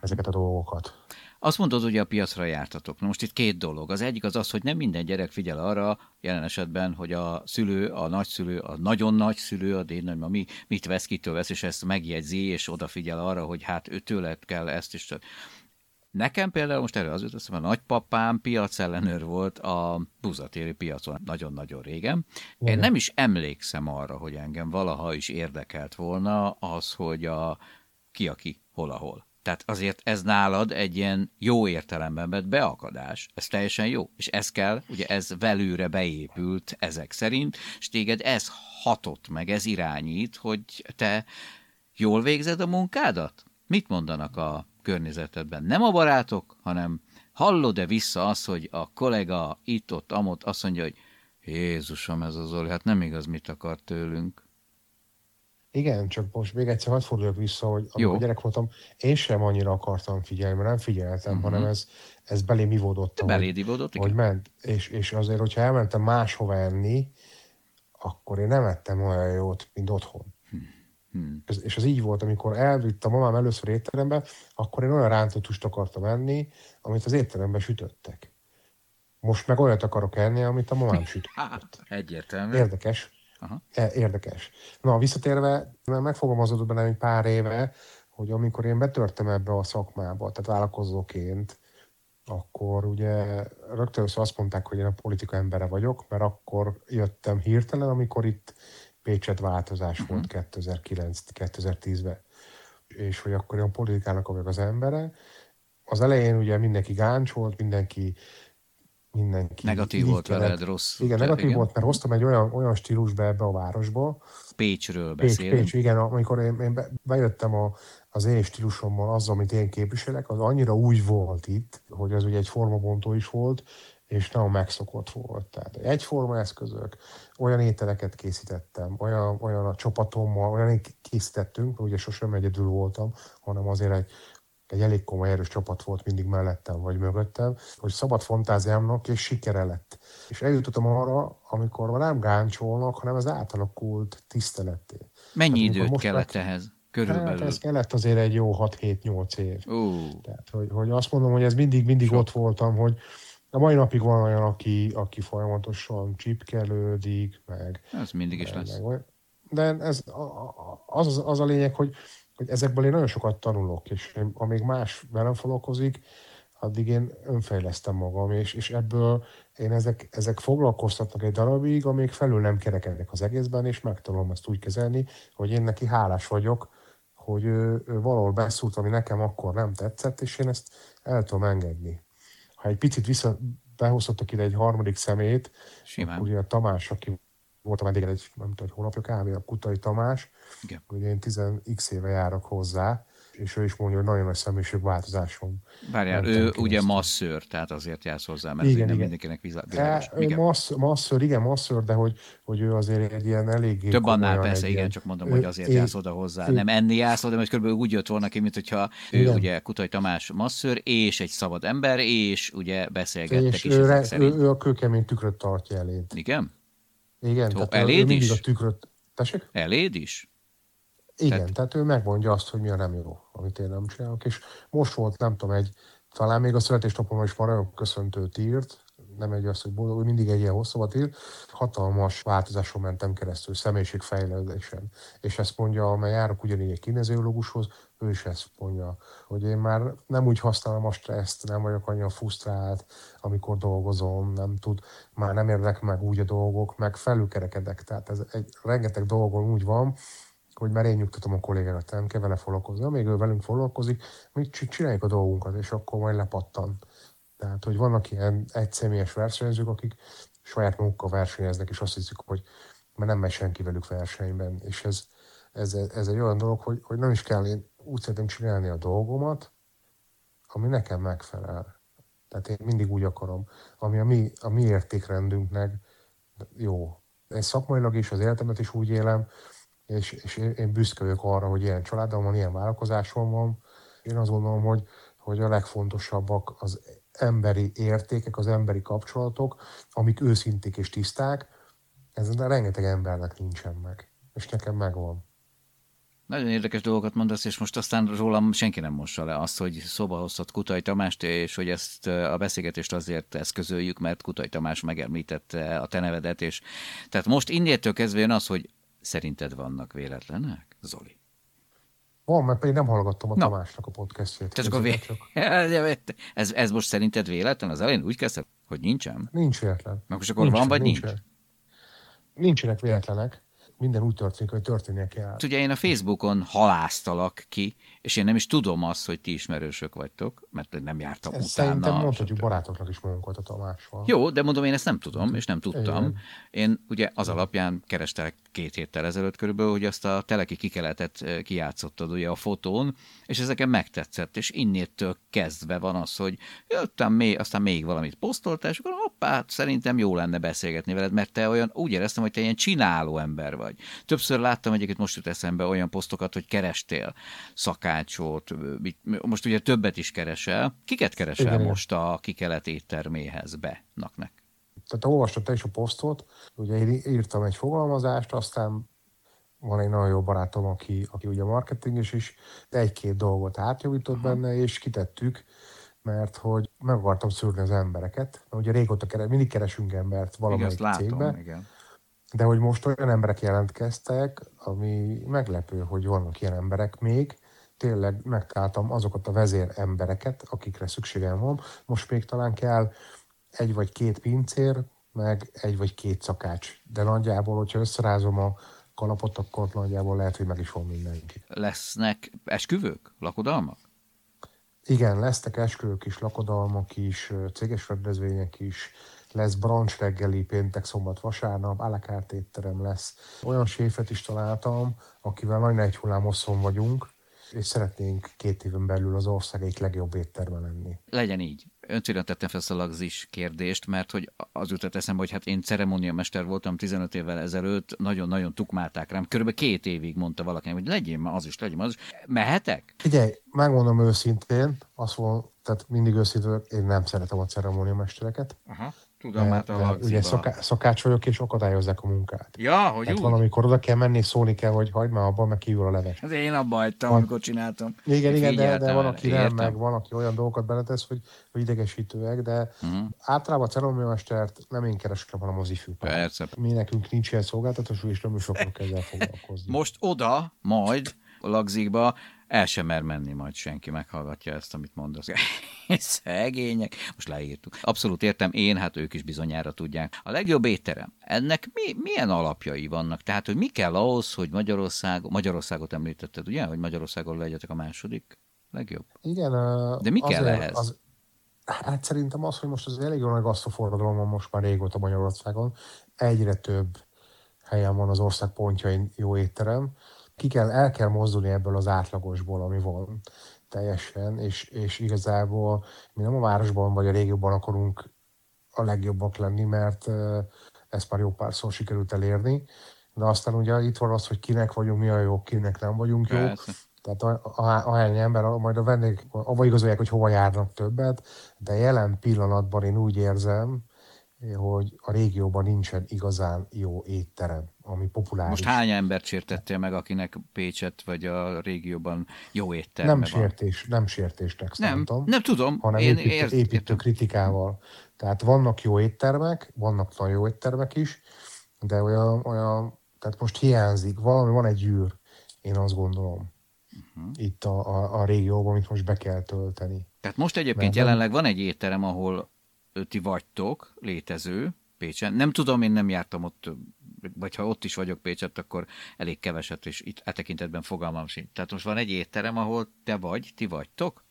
ezeket a dolgokat. Azt mondod, hogy a piacra jártatok. Na most itt két dolog. Az egyik az az, hogy nem minden gyerek figyel arra, jelen esetben, hogy a szülő, a nagyszülő, a nagyon nagyszülő, a dédnagymama mi, mit vesz, kitől vesz, és ezt megjegyzi, és odafigyel arra, hogy hát ő tőle kell ezt is. Nekem például most erre az jut eszembe, a nagypapám piacellenőr volt a buzatéri piacon nagyon-nagyon régen. Én nem is emlékszem arra, hogy engem valaha is érdekelt volna az, hogy a ki a ki, hol ahol. Tehát azért ez nálad egy ilyen jó értelemben vett beakadás. Ez teljesen jó. És ez kell, ugye ez velőre beépült ezek szerint, és téged ez hatott meg, ez irányít, hogy te jól végzed a munkádat? Mit mondanak a környezetedben? Nem a barátok, hanem hallod-e vissza azt, hogy a kollega itt-ott, amott azt mondja, hogy Jézusom, ez az Zoli, hát nem igaz, mit akar tőlünk. Igen, csak most még egyszer hadd forduljak vissza, hogy amikor Jó. gyerek voltam, én sem annyira akartam figyelni, mert nem figyeltem, uh-huh. hanem ez, ez belém ivódott, Beléd ivódott, igen? hogy ment. És, és azért, hogyha elmentem máshova enni, akkor én nem ettem olyan jót, mint otthon. Hmm. Ez, és az így volt, amikor elvitt a mamám először étterembe, akkor én olyan rántott húst akartam enni, amit az étteremben sütöttek. Most meg olyat akarok enni, amit a mamám sütött. Hát, egyértelmű. Érdekes. Aha. E, Érdekes. Na, visszatérve, mert megfogalmazódott bennem egy pár éve, hogy amikor én betörtem ebbe a szakmába, tehát vállalkozóként, akkor ugye rögtön azt mondták, hogy én a politika embere vagyok, mert akkor jöttem hirtelen, amikor itt Pécset változás volt 2009-2010-ben. És hogy akkor én a politikának vagyok az embere. Az elején ugye mindenki gáncs volt, mindenki mindenki Negatív így volt kellett- veled, rossz. Igen, negatív volt, mert hoztam egy olyan, olyan stílusba ebbe a városba. Pécsről Pécs, beszélünk. Pécs, igen, amikor én, én be- bejöttem a, az én stílusommal, azzal, amit én képviselek, az annyira úgy volt itt, hogy az ugye egy formabontó is volt, és nagyon megszokott volt. Tehát egyforma eszközök, olyan ételeket készítettem, olyan, olyan a csapatommal, olyan készítettünk, ugye sosem egyedül voltam, hanem azért egy, egy elég komoly erős csapat volt mindig mellettem vagy mögöttem, hogy szabad fantáziámnak és sikere lett. És eljutottam arra, amikor már nem gáncsolnak, hanem ez átalakult tiszteletté. Mennyi Hát, amikor időt kellett meg- ehhez? Hát Körülbelül. ez kellett azért egy jó 6-7-8 év. Ó, Tehát, hogy, hogy azt mondom, hogy ez mindig, mindig Sok. ott voltam, hogy a mai napig van olyan, aki, aki folyamatosan csipkelődik, meg, ez mindig is meg, lesz. meg. De ez, az, az, az a lényeg, hogy, hogy ezekből én nagyon sokat tanulok, és én, amíg más velem foglalkozik, addig én önfejlesztem magam, és, és ebből én ezek, ezek foglalkoztatnak egy darabig, amíg felül nem kerekedek az egészben, és megtanulom ezt úgy kezelni, hogy én neki hálás vagyok, hogy ő, ő valahol beszúrt, ami nekem akkor nem tetszett, és én ezt el tudom engedni. Ha egy picit vissza, behozhatok ide egy harmadik szemét, Simán. ugye a Tamás, aki voltam eddig egy, nem tudom, egy hónapja kb. a Kutai Tamás, Igen. ugye én 10x éve járok hozzá, és ő is mondja, hogy nagyon nagy személyiségváltozásom. Várjál, ő keresztül. ugye masszőr, tehát azért jársz hozzá, mert Igen, igen, nem mindenkinek világos. E, ő Igen. massz, masször, igen, masször, de hogy, hogy ő azért egy ilyen eléggé Több annál persze, igen, ilyen- csak mondom, ő- hogy azért én- jársz oda hozzá. ő- Nem enni jársz oda, mert körülbelül úgy jött volna ki, mint hogyha ő Igen. ugye Kutai Tamás masszőr, és egy szabad ember, és ugye beszélgettek És is ő, ezek ő, ő, a kőkemény tükröt tartja eléd. Igen? Igen, Ó, tehát ő, eléd ő mindig is? a tükröt... Tessék? Eléd is? Igen, Tehát- tehát... tehát ő megmondja azt, hogy mi a nem jó, amit én nem csinálok. És most volt, nem tudom, egy, talán még a születésnapomon is van olyan köszöntőt írt, nem egy az, hogy boldog, mindig egy ilyen hosszabbat írt. Hatalmas változáson mentem keresztül, személyiségfejlődésen. És ezt mondja, amely járok ugyanígy egy kineziológushoz, ő is ezt mondja, hogy én már nem úgy használom a stresszt, nem vagyok annyira frusztrált, amikor dolgozom, nem tud, már nem érnek meg úgy a dolgok, meg felülkerekedek. Tehát ez egy rengeteg dolgon úgy van, hogy már én nyugtatom a kollégákat, nem kell vele foglalkozni. Amíg ő velünk foglalkozik, mi csináljuk a dolgunkat, és akkor majd lepattan. Tehát, hogy vannak ilyen egyszemélyes versenyzők, akik saját magukkal versenyeznek, és azt hiszik, hogy mert nem megy senki velük versenyben. És ez, ez, ez egy olyan dolog, hogy, hogy nem is kell én úgy szeretném csinálni a dolgomat, ami nekem megfelel. Tehát én mindig úgy akarom, ami a mi, a mi értékrendünknek jó. Én szakmailag is az életemet is úgy élem, és, és én büszke vagyok arra, hogy ilyen családom van, ilyen vállalkozásom van. Én azt gondolom, hogy, hogy a legfontosabbak az emberi értékek, az emberi kapcsolatok, amik őszinték és tiszták, ez rengeteg embernek nincsen meg. És nekem megvan. Nagyon érdekes dolgokat mondasz, és most aztán rólam senki nem mossa le azt, hogy szóba hoztad Kutai Tamást, és hogy ezt a beszélgetést azért eszközöljük, mert Kutai Tamás megemlítette a te nevedet, és tehát most innétől kezdve jön az, hogy szerinted vannak véletlenek, Zoli? Van, mert én nem hallgattam a Na. Tamásnak a podcastjét. Tehát akkor vé... ez, ez most szerinted véletlen? Az elején úgy kezdted, hogy nincsen? Nincs véletlen. Most akkor Nincs, van, vagy nincs? nincsen. Nincsenek véletlenek. minden úgy történik, hogy történnie kell. Ugye én a Facebookon halásztalak ki, és én nem is tudom azt, hogy ti ismerősök vagytok, mert nem jártam Ezt utána. Szerintem mondhatjuk barátoknak is magunkat a Tamással. Jó, de mondom, én ezt nem tudom, és nem tudtam. Igen. Én ugye az alapján kerestelek két héttel ezelőtt körülbelül, hogy azt a teleki kikeletet kijátszottad ugye a fotón, és ezeken megtetszett, és innétől kezdve van az, hogy jöttem még, aztán még valamit posztoltál, és akkor hoppá, hát szerintem jó lenne beszélgetni veled, mert te olyan, úgy éreztem, hogy te ilyen csináló ember vagy. Többször láttam egyébként most jut eszembe olyan posztokat, hogy kerestél szakácsot, most ugye többet is keresel. Kiket keresel Igen, igen. most a kikelet étterméhez be, naknek? Tehát olvastad te is a posztot, ugye én írtam egy fogalmazást, aztán van egy nagyon jó barátom, aki, aki ugye marketinges is, de egy-két dolgot átjavított benne, és kitettük, mert hogy meg akartam szűrni az embereket. Mert ugye régóta keres, mindig keresünk embert Igen, valamelyik látom, cégbe, igen. de hogy most olyan emberek jelentkeztek, ami meglepő, hogy vannak ilyen emberek még, tényleg megtaláltam azokat a vezér embereket, akikre szükségem van. Most még talán kell egy vagy két pincér, meg egy vagy két szakács. De nagyjából, hogyha összerázom a kalapot, akkor nagyjából lehet, hogy meg is van mindenki. Lesznek esküvők, lakodalmak? Igen, lesznek esküvők is, lakodalmak is, céges rendezvények is, lesz brunch reggeli, péntek, szombat, vasárnap, alakárt étterem lesz. Olyan séfet is találtam, akivel nagyon egy hullámosszon vagyunk, és szeretnénk két éven belül az ország egyik legjobb étterme lenni. Legyen így. Öncélon tettem fel ezt a lagzis kérdést, mert hogy az jutott eszembe, hogy hát én ceremóniamester voltam 15 évvel ezelőtt, nagyon-nagyon tukmálták rám. Körülbelül két évig mondta valaki, hogy legyél már az is, legyél az is. Mehetek? Figyelj, megmondom őszintén, azt mondom, tehát mindig őszintén, én nem szeretem a ceremóniamestereket. Aha, tudom, hát a mert ugye szaká, szakács vagyok, és akadályozzák a munkát. Ja, hogy Tehát úgy? van, amikor oda kell menni, és szólni kell, hogy hagyd már abban, meg kívül a leves. Hát én abba hagytam, Van. amikor csináltam. Igen, igen, de, de van, aki nem, meg van, aki olyan dolgokat beletesz, hogy, hogy idegesítőek, de Mhm. általában a ceremóniamestert nem én keresem, hanem az ifjú. Persze. Mi nekünk nincs ilyen szolgáltatás, és nem is akarok ezzel foglalkozni. Most oda, majd a lagzikba el sem mer menni majd senki, meghallgatja ezt, amit mondasz. Szegények. Most leírtuk. Abszolút értem, én, hát ők is bizonyára tudják. A legjobb étterem. Ennek mi, milyen alapjai vannak? Tehát, hogy mi kell ahhoz, hogy Magyarország, Magyarországot említetted, ugye? Hogy Magyarországon legyetek a második legjobb. Igen, De mi kell azért ehhez? Az, hát szerintem az, hogy most az elég nagy gasztroforradalom van most már régóta Magyarországon. Egyre több helyen van az ország pontjain jó étterem. Ki kell, el kell mozdulni ebből az átlagosból, ami van teljesen, és, és igazából mi nem a városban vagy a régióban akarunk a legjobbak lenni, mert ö, ezt már jó párszor sikerült elérni. De aztán ugye itt van az, hogy kinek vagyunk mi a jó, kinek nem vagyunk jó. Tehát a, a, ahány ember, majd a vendég, abba igazolják, hogy hova járnak többet, de jelen pillanatban én úgy érzem, hogy a régióban nincsen igazán jó étterem, ami populáris. Most hány embert sértettél meg, akinek Pécset vagy a régióban jó étterme nem van? sértés, nem sértésnek Nem, szántam, nem tudom. hanem Én építő, ért, építő értem. kritikával. Tehát vannak jó éttermek, vannak nagyon jó éttermek is, de olyan, olyan tehát most hiányzik, valami van egy űr, én azt gondolom, Mhm. itt a, a, a régióban, amit most be kell tölteni. Tehát most egyébként Mert nem- jelenleg van egy étterem, ahol ti vagytok, létező, Pécsen. Nem tudom, én nem jártam ott, vagy ha ott is vagyok Pécset, akkor elég keveset, és itt e tekintetben fogalmam sincs. Tehát most van egy étterem, ahol te vagy, ti vagytok?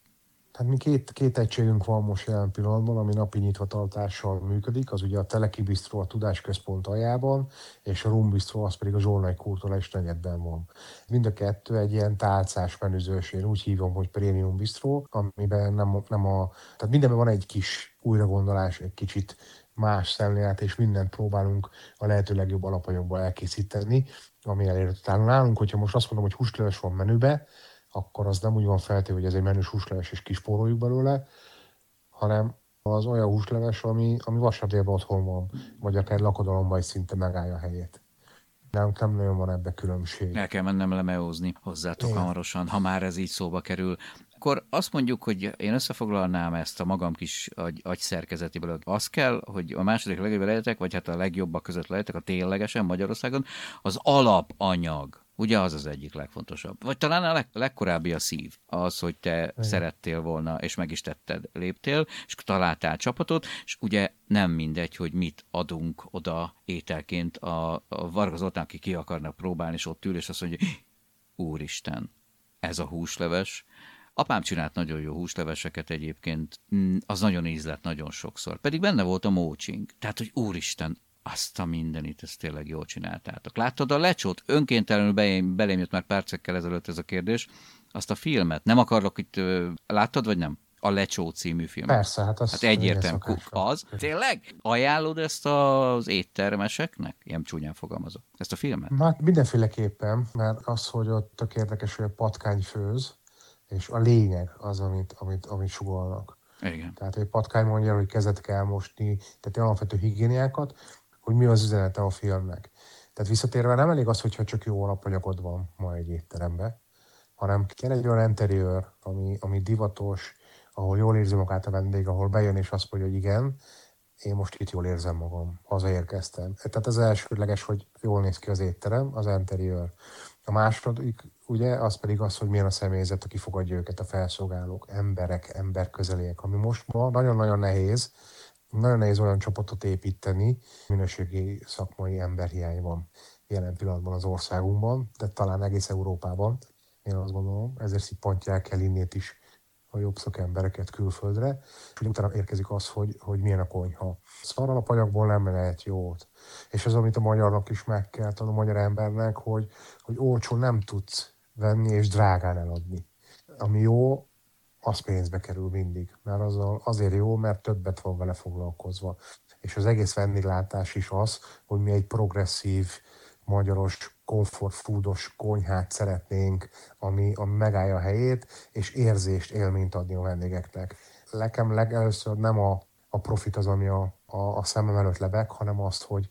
Tehát mi két, két egységünk van most jelen pillanatban, ami napi nyitvatartással működik, az ugye a Teleki Bistro a Tudásközpont aljában, és a Room Bistro az pedig a Zsolnai Kulturális negyedben van. Mind a kettő egy ilyen tálcás menüzős, én úgy hívom, hogy Premium Bistro, amiben nem, nem a, tehát mindenben van egy kis újragondolás, egy kicsit más szemlélet, és mindent próbálunk a lehető legjobb alapanyagból elkészíteni, ami elérhető. Tehát nálunk, hogyha most azt mondom, hogy húsleves van menübe, akkor az nem úgy van feltéve, hogy ez egy menüs húsleves, és kispóroljuk belőle, hanem az olyan húsleves, ami, ami vasárnap délben otthon van, vagy akár lakodalomban is szinte megállja a helyét. Nálunk nem nagyon van ebbe különbség. El kell mennem lemeózni hozzátok Igen. hamarosan, ha már ez így szóba kerül. Akkor azt mondjuk, hogy én összefoglalnám ezt a magam kis agy, agyszerkezetéből. Az kell, hogy a második legjobb legyetek, vagy hát a legjobbak között legyetek, a ténylegesen Magyarországon, az alapanyag Ugye az az egyik legfontosabb. Vagy talán a leg, legkorábbi a szív. Az, hogy te Igen. szerettél volna, és meg is tetted, léptél, és találtál csapatot, és ugye nem mindegy, hogy mit adunk oda ételként a, a Varga Zoltán, aki ki akarnak próbálni, és ott ül, és azt mondja, úristen, ez a húsleves, Apám csinált nagyon jó húsleveseket egyébként, mm, az nagyon ízlett nagyon sokszor. Pedig benne volt a mócsing. Tehát, hogy úristen, azt a mindenit, ezt tényleg jól csináltátok. Láttad a lecsót? Önkéntelenül belém, belém jött már percekkel ezelőtt ez a kérdés. Azt a filmet. Nem akarok itt, láttad vagy nem? A Lecsó című film. Persze, hát az hát egyértelmű. Az? Tényleg? Ajánlod ezt az éttermeseknek? Ilyen csúnyán fogalmazok. Ezt a filmet? Hát mindenféleképpen, mert az, hogy ott tök érdekes, hogy a patkány főz, és a lényeg az, amit, amit, amit sugalnak. Igen. Tehát, hogy patkány mondja, hogy kezet kell mosni, tehát alapvető higiéniákat, hogy mi az üzenete a filmnek. Tehát visszatérve nem elég az, hogyha csak jó alapanyagod van ma egy étterembe, hanem kell egy olyan interiőr, ami, ami divatos, ahol jól érzi magát a vendég, ahol bejön és azt mondja, hogy igen, én most itt jól érzem magam, hazaérkeztem. Tehát az elsődleges, hogy jól néz ki az étterem, az interiőr. A második, ugye, az pedig az, hogy milyen a személyzet, aki fogadja őket, a felszolgálók, emberek, emberközeliek, ami most ma nagyon-nagyon nehéz, nagyon nehéz olyan csapatot építeni, minőségi szakmai emberhiány van jelen pillanatban az országunkban, de talán egész Európában, én azt gondolom, ezért szippantják el innét is a jobb szakembereket külföldre, és utána érkezik az, hogy, hogy milyen a konyha. Szóval alapanyagból nem lehet jót. És az, amit a magyarnak is meg kell tanulni, a magyar embernek, hogy, hogy olcsó nem tudsz venni és drágán eladni. Ami jó, az pénzbe kerül mindig, mert az azért jó, mert többet van vele foglalkozva. És az egész vendéglátás is az, hogy mi egy progresszív, magyaros, comfort foodos konyhát szeretnénk, ami, ami megállja a helyét, és érzést, élményt adni a vendégeknek. Nekem legelőször nem a, a profit az, ami a, a, a szemem előtt lebeg, hanem azt, hogy,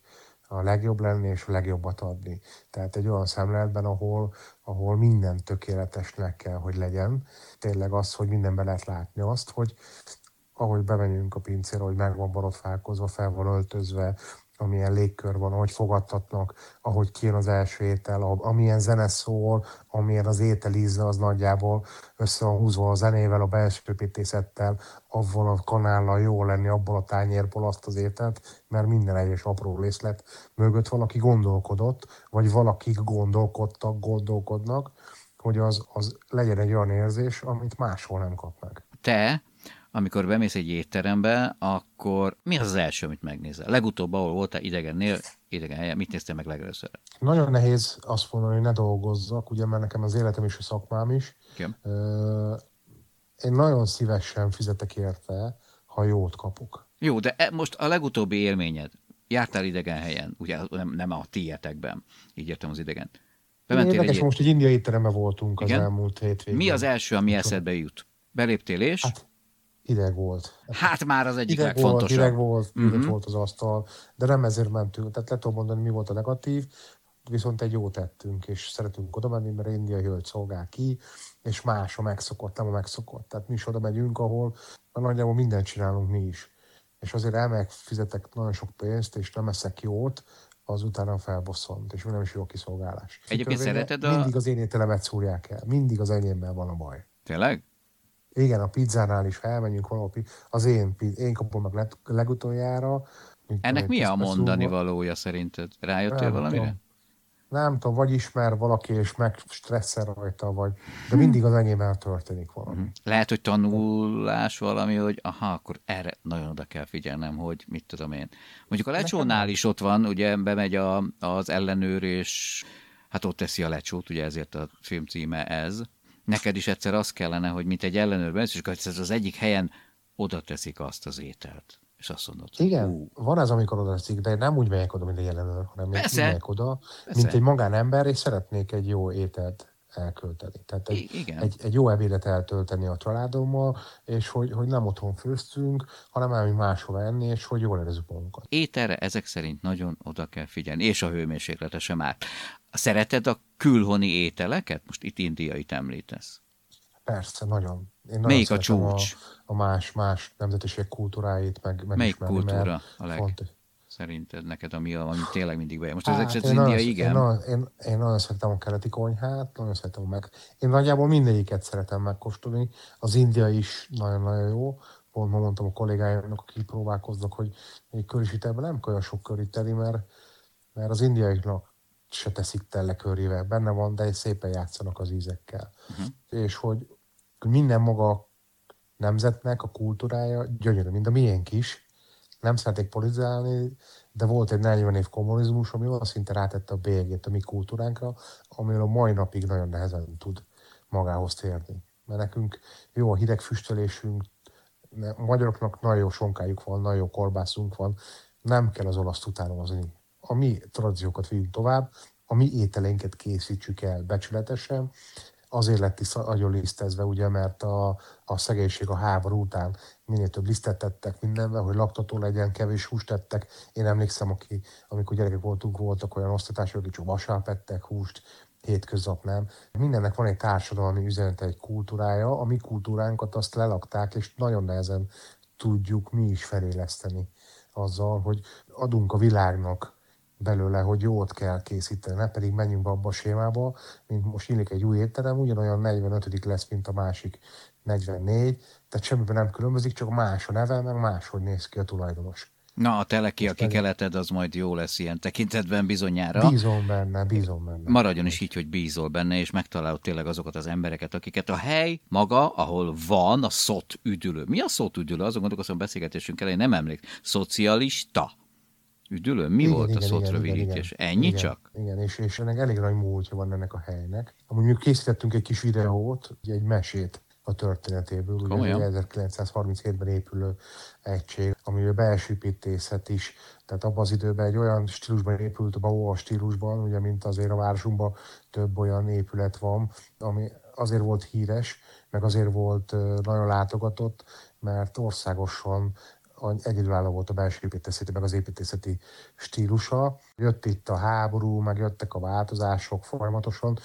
a legjobb lenni és a legjobbat adni. Tehát egy olyan szemléletben, ahol, ahol minden tökéletesnek kell, hogy legyen. Tényleg az, hogy mindenben lehet látni azt, hogy ahogy bemegyünk a pincére, hogy meg van borotfálkozva, fel van öltözve, amilyen légkör van, ahogy fogadtatnak, ahogy kijön az első étel, amilyen zene szól, amilyen az étel íze, az nagyjából össze van húzva a zenével, a belső építészettel, avval a kanállal jó lenni, abból a tányérból azt az ételt, mert minden egyes apró részlet mögött valaki gondolkodott, vagy valakik gondolkodtak, gondolkodnak, hogy az, az legyen egy olyan érzés, amit máshol nem kapnak. Te amikor bemész egy étterembe, akkor mi az az első, amit megnézel? Legutóbb, ahol voltál idegennél, idegen helyen, mit néztél meg legelőször? Nagyon nehéz azt mondani, hogy ne dolgozzak, ugye, mert nekem az életem is a szakmám is. Igen. Én nagyon szívesen fizetek érte, ha jót kapok. Jó, de e, most a legutóbbi élményed, jártál idegen helyen, ugye nem, nem a tietekben, így értem az idegen. Bementél Érdekes, egy... most egy indiai étteremben voltunk Igen? az elmúlt hétvégén. Mi az első, ami eszedbe jut? Beléptél és? Hát, Ideg volt. Hát már az egyik ideg legfontosabb. Volt, ideg volt, uh-huh. volt az asztal, de nem ezért mentünk. Tehát le tudom mondani, mi volt a negatív, viszont egy jót tettünk, és szeretünk oda menni, mert indiai hölgy szolgál ki, és más a megszokott, nem a megszokott. Tehát mi is oda megyünk, ahol nagyjából mindent csinálunk mi is. És azért elmegyek, fizetek nagyon sok pénzt, és nem eszek jót, az utána felbosszant, és nem is jó kiszolgálás. Egyébként szereted a... Mindig az én ételemet szúrják el. Mindig az enyémmel van a baj. Tényleg? Igen, a pizzánál is elmenjünk valahol, az én, én kapom meg legutoljára. Ennek mi a mondani valója szerinted? Rájöttél nem valamire? Tudom. Nem tudom, vagy ismer valaki, és meg stresszel rajta, vagy, de mindig az enyémmel történik valami. Mhm. Lehet, hogy tanulás valami, hogy aha, akkor erre nagyon oda kell figyelnem, hogy mit tudom én. Mondjuk a lecsónál is ott van, ugye bemegy a, az ellenőr, és hát ott teszi a lecsót, ugye ezért a film címe ez, neked is egyszer az kellene, hogy mint egy ellenőrben, és akkor az egyik helyen oda teszik azt az ételt. És azt mondod, Igen, hú. van az, amikor oda teszik, de nem úgy megyek oda, mint egy ellenőr, hanem Persze. megyek oda, Persze. mint egy magánember, és szeretnék egy jó ételt elkölteni. Tehát egy, Igen. egy, egy jó ebédet eltölteni a családommal, és hogy, hogy nem otthon főztünk, hanem elmegyünk máshova enni, és hogy jól érezzük magunkat. Ételre ezek szerint nagyon oda kell figyelni, és a hőmérséklete sem árt. Szereted a külhoni ételeket? Most itt indiait említesz. Persze, nagyon. Én nagyon Melyik a csúcs? A, a más, más nemzetiség kultúráit meg, Melyik kultúra a leg? Fontos. szerinted neked, ami, ami tényleg mindig bejön? Most ezek Hát, én az India, igen? Én, nagyon- én, én nagyon szeretem a keleti konyhát, nagyon szeretem meg. Én nagyjából mindegyiket szeretem megkóstolni. Az india is nagyon-nagyon jó. Pont ma mondtam a kollégáimnak, akik próbálkoznak, hogy egy körisítelben nem kell olyan sok köri teli, mert, mert az indiaiaknak se teszik tele körivel. Benne van, de szépen játszanak az ízekkel. Uh-huh. És hogy minden maga nemzetnek a kultúrája gyönyörű, mint a miénk is. Nem szeretnék politizálni, de volt egy 40 év kommunizmus, ami olyan szinte rátette a bélyegét a mi kultúránkra, amiről a mai napig nagyon nehezen tud magához térni. Mert nekünk jó a hideg füstölésünk, a magyaroknak nagyon jó sonkájuk van, nagyon jó kolbászunk van, nem kell az olaszt utánozni. A mi tradíciókat vigyünk tovább, a mi ételeinket készítsük el becsületesen, azért lett is nagyon lisztezve, ugye, mert a, a szegénység a háború után minél több lisztet tettek mindenben, hogy laktató legyen, kevés húst tettek. Én emlékszem, aki, amikor gyerekek voltunk, voltak olyan osztatások, akik csak vasárnap ettek húst, hétköznap nem. Mindennek van egy társadalmi üzenete, egy kultúrája, a mi kultúránkat azt lelakták, és nagyon nehezen tudjuk mi is feléleszteni azzal, hogy adunk a világnak belőle, hogy jót kell készíteni, ne pedig menjünk be abba a sémába, mint most nyílik egy új étterem, ugyanolyan 45 lesz, mint a másik 44, tehát semmiben nem különbözik, csak más a neve, meg máshogy néz ki a tulajdonos. Na, a teleki, aki legyen. keleted, az majd jó lesz ilyen tekintetben bizonyára. Bízom benne, bízom benne. Maradjon is így, hogy bízol benne, és megtalálod tényleg azokat az embereket, akiket a hely maga, ahol van a szot üdülő. Mi a szot üdülő? Azon gondolkozom a beszélgetésünk elején, nem emlék. Szocialista? Üdülő? Mi volt a szot rövidítés? Ennyi igen, csak? Igen, és, és ennek elég nagy múltja van ennek a helynek. Amúgy mi készítettünk egy kis videót, ugye egy mesét a történetéből, ugye Komolyan? egy 1937-ben épülő egység, ami a belső építészet is, tehát abban az időben egy olyan stílusban épült, a stílusban, ugye, mint azért a városunkban több olyan épület van, ami azért volt híres, meg azért volt nagyon látogatott, mert országosan a- egyedülálló volt a belső építészeti, meg az építészeti stílusa. Jött itt a háború, meg jöttek a változások folyamatosan.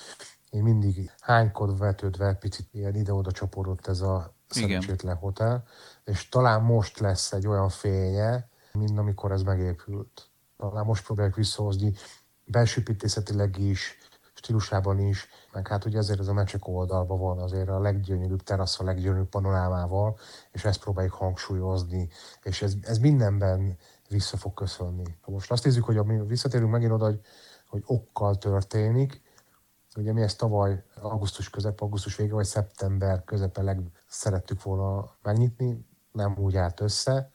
Én mindig hánykod vetődve picit ilyen ide-oda csaporodott ez a szerencsétlen hotel, és talán most lesz egy olyan fénye, mint amikor ez megépült. Talán most próbálják visszahozni belső építészetileg is, stílusában is, meg hát ugye ezért ez a mecsek oldalban van azért a leggyönyörűbb terasz, a leggyönyörűbb panorámával, és ezt próbáljuk hangsúlyozni, és ez, ez mindenben vissza fog köszönni. Most azt nézzük, hogy ami, visszatérünk megint oda, hogy, hogy okkal történik, Ugye mi ezt tavaly augusztus közep, augusztus vége vagy szeptember közepe leg szerettük volna megnyitni, nem úgy állt össze,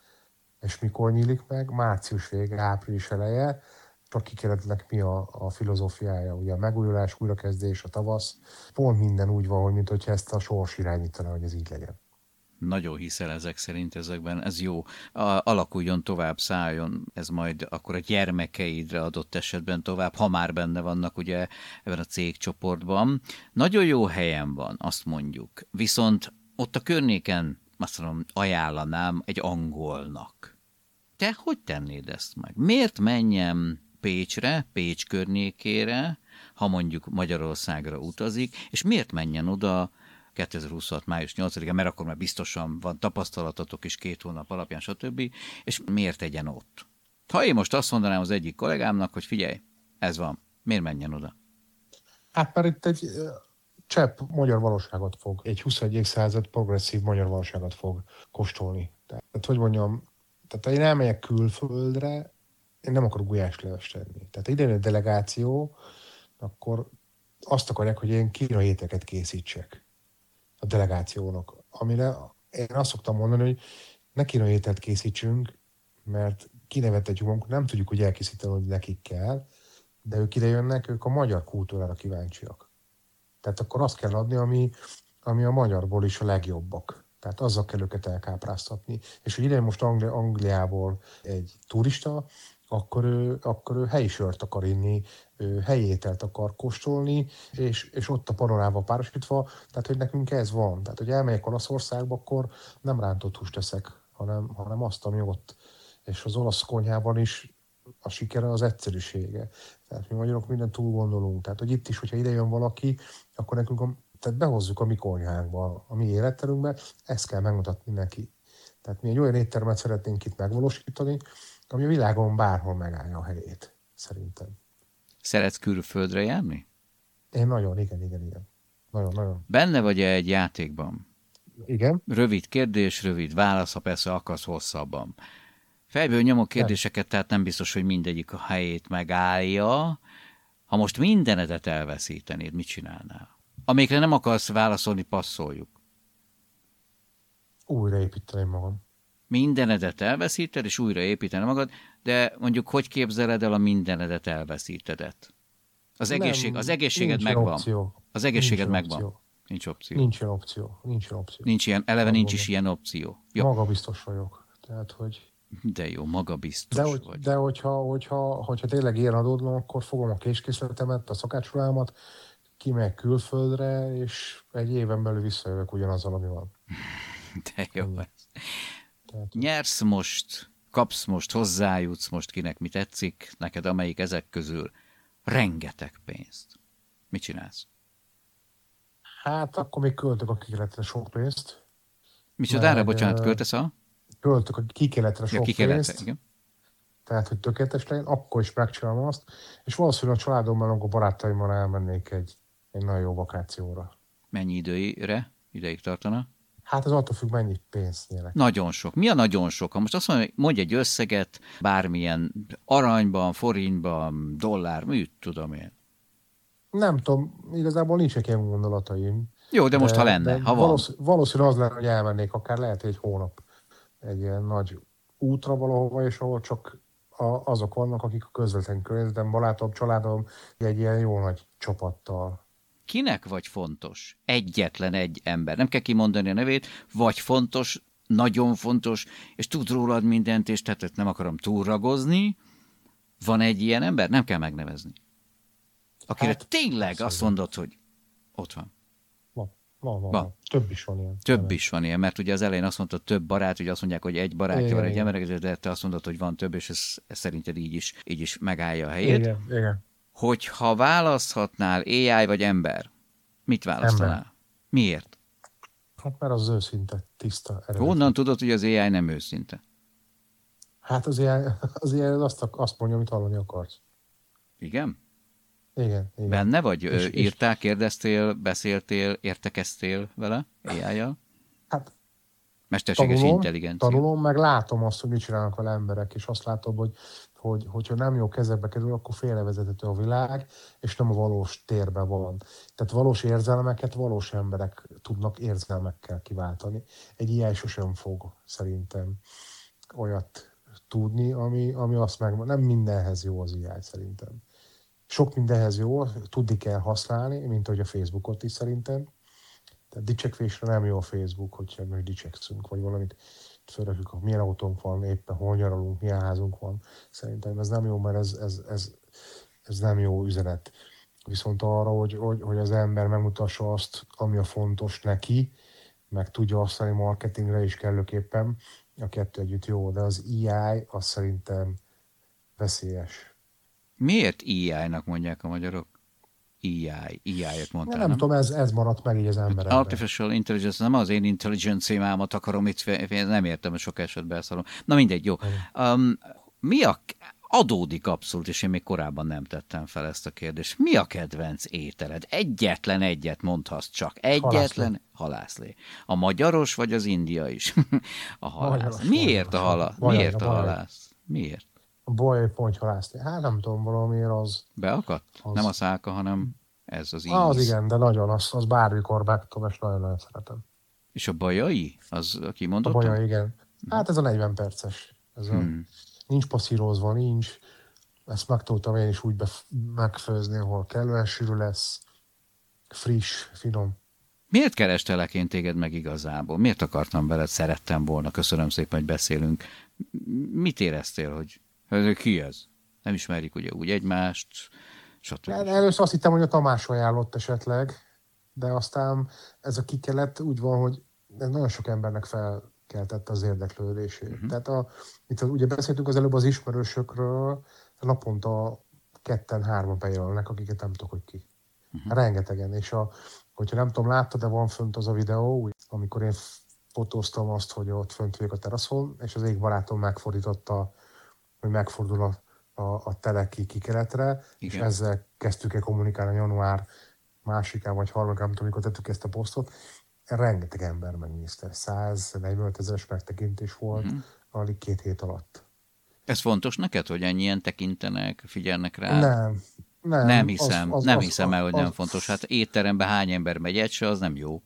és mikor nyílik meg? Március vége, április eleje, csak kikerednek mi a, a filozófiája, ugye a megújulás, újrakezdés, a tavasz. Pont minden úgy van, hogy mint hogyha ezt a sors irányítana, hogy ez így legyen. Nagyon hiszel ezek szerint ezekben, ez jó. A, alakuljon tovább, szálljon, ez majd akkor a gyermekeidre adott esetben tovább, ha már benne vannak ugye ebben a cégcsoportban. Nagyon jó helyen van, azt mondjuk. Viszont ott a környéken, azt mondom, ajánlanám egy angolnak. Te hogy tennéd ezt meg? Miért menjem Pécsre, Pécs környékére, ha mondjuk Magyarországra utazik, és miért menjen oda 2026. május 8-án, mert akkor már biztosan van tapasztalatotok is két hónap alapján, stb. És miért tegyen ott? Ha én most azt mondanám az egyik kollégámnak, hogy figyelj, ez van, miért menjen oda? Hát mert itt egy csepp magyar valóságot fog, egy 21. század progresszív magyar valóságot fog kóstolni. Tehát, hogy mondjam, tehát én elmegyek külföldre, én nem akarok gulyáslevest tenni. Tehát ide egy delegáció, akkor azt akarják, hogy én kínai éteket készítsek a delegációnak. Amire én azt szoktam mondani, hogy ne kínai ételt készítsünk, mert kinevetetjük magunkat, nem tudjuk úgy elkészíteni, hogy nekik kell, de ők ide jönnek, ők a magyar kultúrára kíváncsiak. Tehát akkor azt kell adni, ami, ami a magyarból is a legjobbak. Tehát azzal kell őket elkápráztatni. És hogy ide most Angli- Angliából egy turista, akkor ő, akkor ő helyi sört akar inni, ő helyi ételt akar kóstolni, és, és ott a panorába párosítva, tehát hogy nekünk ez van. Tehát, hogy elmegyek Olaszországba, akkor nem rántott húst teszek, hanem, hanem azt, ami ott. És az olasz konyhában is a sikere az egyszerűsége. Tehát mi magyarok mindent túl gondolunk. Tehát, hogy itt is, hogyha ide jön valaki, akkor nekünk a, tehát behozzuk a mi konyhánkba, a mi életterünkbe, ezt kell megmutatni neki. Tehát mi egy olyan éttermet szeretnénk itt megvalósítani, ami a világon bárhol megállja a helyét, szerintem. Szeretsz külföldre járni? Én nagyon, igen, igen, igen. Nagyon, nagyon. Benne vagy-e egy játékban? Igen. Rövid kérdés, rövid válasz, ha persze akarsz hosszabban. Fejből nyomok kérdéseket, tehát nem biztos, hogy mindegyik a helyét megállja. Ha most mindenedet elveszítenéd, mit csinálnál? Amikre nem akarsz válaszolni, passzoljuk. Újraépíteném magam. Mindenedet elveszíted, és újra építeni magad, de mondjuk hogy képzeled el a mindenedet elveszítedet? Az, egészség, Nem, az egészséged megvan. Opció. Az egészséged Nincs megvan. opció. Nincs opció. Nincs ilyen opció. Nincs ilyen opció. Nincs ilyen, eleve nincs is ilyen opció. Jó, Maga biztos vagyok. Tehát, hogy de jó, magabiztos de, hogy, vagy. de hogyha, hogyha, hogyha tényleg ilyen adódna, akkor fogom a késkészletemet, a szakácsolámat, kimegyek külföldre, és egy éven belül visszajövök ugyanazzal, ami van. De jó. ez. Nyersz most, kapsz most, hozzájutsz most, kinek mi tetszik, neked amelyik ezek közül rengeteg pénzt. Mit csinálsz? hát akkor még költök a kikeletre sok pénzt. Micsodára, Meg, bocsánat, költesz a? Költök a kikeletre Ja, sok ki kellett, pénzt. igen. tehát hogy tökéletes legyen, akkor is megcsinálom azt, és valószínűleg a családommal, akkor barátaimmal elmennék egy, egy nagyon jó vakációra. Mennyi időre, ideig tartana? Hát ez attól függ, mennyi pénzt nyerek. Nagyon sok. Mi a nagyon sok? Ha most azt mondja, mondj egy összeget, bármilyen aranyban, forintban, dollár, mit tudom én. Nem tudom, igazából nincsenek ilyen gondolataim. Jó, de most ha lenne, ha van. valószínű, valószínű az lenne, hogy elmennék akár lehet egy hónap egy ilyen nagy útra valahova, és ahol csak a, azok vannak, akik a közvetlen környezetem, barátom, családom, egy ilyen jó nagy csapattal. Kinek vagy fontos? Egyetlen egy ember. Nem kell kimondani a nevét, vagy fontos, nagyon fontos, és tud rólad mindent, és tehát nem akarom túlragozni. Van egy ilyen ember? Nem kell megnevezni. Akire hát, tényleg persze, azt mondod, hogy ott van. Van, van, van, Van. Több is van ilyen. Több is van ilyen, mert ugye az elején azt mondta több barát, ugye azt mondják, hogy egy barátja van egy emberek, de te azt mondod, hogy van több, és ez, ez szerinted így is, így is megállja a helyét. Igen, igen. Hogyha választhatnál AI vagy ember, mit választanál? Ember. Miért? Hát mert az őszinte, tiszta. eredeti. Honnan tudod, hogy az AI nem őszinte? Hát az ilyen, az ilyen azt, azt mondja, amit hallani akarsz. Igen? Igen, igen. Benne vagy? És- És, és- Írtál, kérdeztél, beszéltél, értekeztél vele AI-jal? Hát Mesterséges tanulom, intelligencia. tanulom, meg látom azt, hogy mit csinálnak vele emberek, és azt látom, hogy, hogy hogyha nem jó kezekbe kerül, akkor félrevezethető a világ, és nem a valós térben van. Tehát valós érzelmeket valós emberek tudnak érzelmekkel kiváltani. Egy ilyen sosem fog szerintem olyat tudni, ami, ami azt meg... Nem mindenhez jó az ilyen szerintem. Sok mindenhez jó, tudni kell használni, mint ahogy a Facebookot is szerintem. Tehát dicsekvésre nem jó a Facebook, hogyha most dicsekszünk, vagy valamit hogy milyen autónk van, éppen hol nyaralunk, milyen házunk van. Szerintem ez nem jó, mert ez, ez, ez, ez nem jó üzenet. Viszont arra, hogy, hogy, hogy az ember megmutassa azt, ami a fontos neki, meg tudja használni marketingre is kellőképpen, a kettő együtt jó, de az EI az szerintem veszélyes. Miért AI-nak mondják a magyarok? AI, AI-et Ja, mondtál, nem, nem? tudom, ez, ez maradt meg így az emberekben. Artificial Intelligence, nem az én intelligenciámat akarom itt, nem értem, hogy sok esetben hallom. Na mindegy, jó. Um, mi a, adódik abszolút, és én még korábban nem tettem fel ezt a kérdést. Mi a kedvenc ételed? Egyetlen egyet mondhatsz csak. Egyetlen halászlé. A magyaros vagy az india is? a halász. Magyaros, Miért a, Magyar, miért a halász? Miért? A baj, hogy halászni. Hát nem tudom, valamiért az... Beakadt? Az. Nem a szálka, hanem ez az íz. Az igen, de nagyon, az, az bármikor megtom, és nagyon-nagyon szeretem. És a bajai? Az, aki A mondott? baja, igen. Hát ez a 40 perces. Ez a, Hmm. Nincs passzírozva, nincs. Ezt meg tudtam én is úgy bef- megfőzni, ahol kellően sűrű lesz. Friss, finom. Miért kerestelek én téged meg igazából? Miért akartam veled? Szerettem volna. Köszönöm szépen, hogy beszélünk. Mit éreztél, hogy ki ez? Nem ismerik ugye úgy egymást, stb. El- Először azt hittem, hogy a Tamás ajánlott esetleg, de aztán ez a kikelet úgy van, hogy ez nagyon sok embernek felkeltette az érdeklődését. Uh-huh. Tehát a, itt az, ugye beszéltünk az előbb az ismerősökről, naponta ketten, hárman bejelölnek, akiket nem tudok, hogy ki. Uh-huh. Rengetegen, és a, hogyha nem tudom, láttad, de van fönt az a videó, amikor én fotóztam azt, hogy ott fönt vagyok a teraszon, és az egyik barátom megfordította hogy megfordul a, a, a teleki kikeletre, Igen. és ezzel kezdtük el kommunikálni január másikán vagy harmadikán, nem amikor tettük ezt a posztot, rengeteg ember megnézte. 145 ezeres megtekintés volt uh-huh. alig két hét alatt. Ez fontos neked, hogy ennyien tekintenek, figyelnek rá? Nem, nem. Nem hiszem, az- az- nem az- hiszem el, hogy nem az- fontos. Hát étteremben hány ember megy egy se, az nem jó.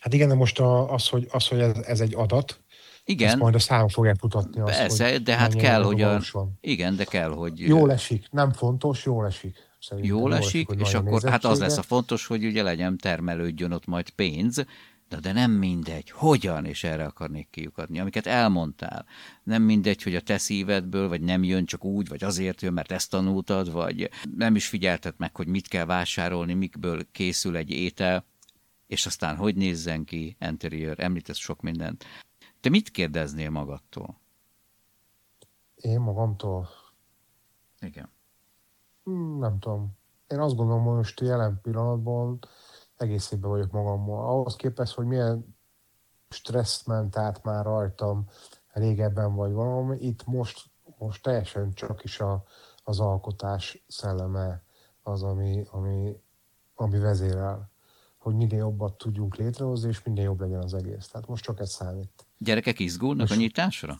Hát igen, de most a, az, hogy, az, hogy ez, ez egy adat, ezt Igen, majd a számok fogják mutatni azt, persze, hogy de hát kell, hogy a... van. Igen, de kell, hogy... Jól esik, nem fontos, jól esik. Szerintem jól esik, hogy és nagy a akkor hát az lesz a fontos, hogy ugye legyen termelődjön ott majd pénz, de, de nem mindegy, hogyan, és erre akarnék kiukadni, amiket elmondtál. Nem mindegy, hogy a te szívedből, vagy nem jön csak úgy, vagy azért jön, mert ezt tanultad, vagy nem is figyelted meg, hogy mit kell vásárolni, mikből készül egy étel, és aztán hogy nézzen ki, interior, említesz sok mindent. Te mit kérdeznél magadtól? Én magamtól, Igen. nem tudom. Én azt gondolom, hogy most jelen pillanatban egész évben vagyok magammal. Ahhoz képest, hogy milyen stressz ment át már rajtam régebben vagy valami, itt most, most teljesen csak is a, az alkotás szelleme az, ami, ami, ami vezérel. Hogy minél jobbat tudjunk létrehozni, és minél jobb legyen az egész. Tehát most csak ez számít. Gyerekek izgulnak a nyitásra?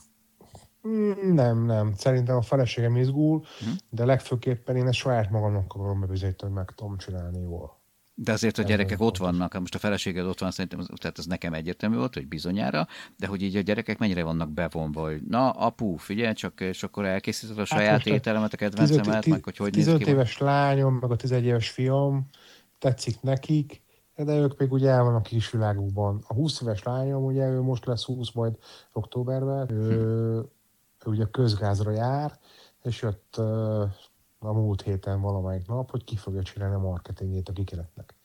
Mm, Nem, nem. Szerintem a feleségem izgul, Hm. de legfőképpen én ezt saját magamnak akarom bebizonyítani, hogy meg tudom csinálni jól. De azért a gyerekek ott vannak, hát most a feleséged ott van, szerintem, az- tehát ez nekem egyértelmű volt, hogy bizonyára, de hogy így a gyerekek mennyire vannak bevonva, hogy na apu, figyelj csak, és akkor elkészíted a saját most a ételemet, a kedvencemet, 15 meg hogy hogy néz 15 ki. éves lányom, meg a 11 éves fiam, tetszik nekik, de ők még ugye el vannak kis világukban. A 20 éves lányom, ugye ő most lesz 20 majd októberben, ő, ő ugye közgázra jár, és jött a múlt héten valamelyik nap, hogy ki fogja csinálni a marketingét a kikeletnek.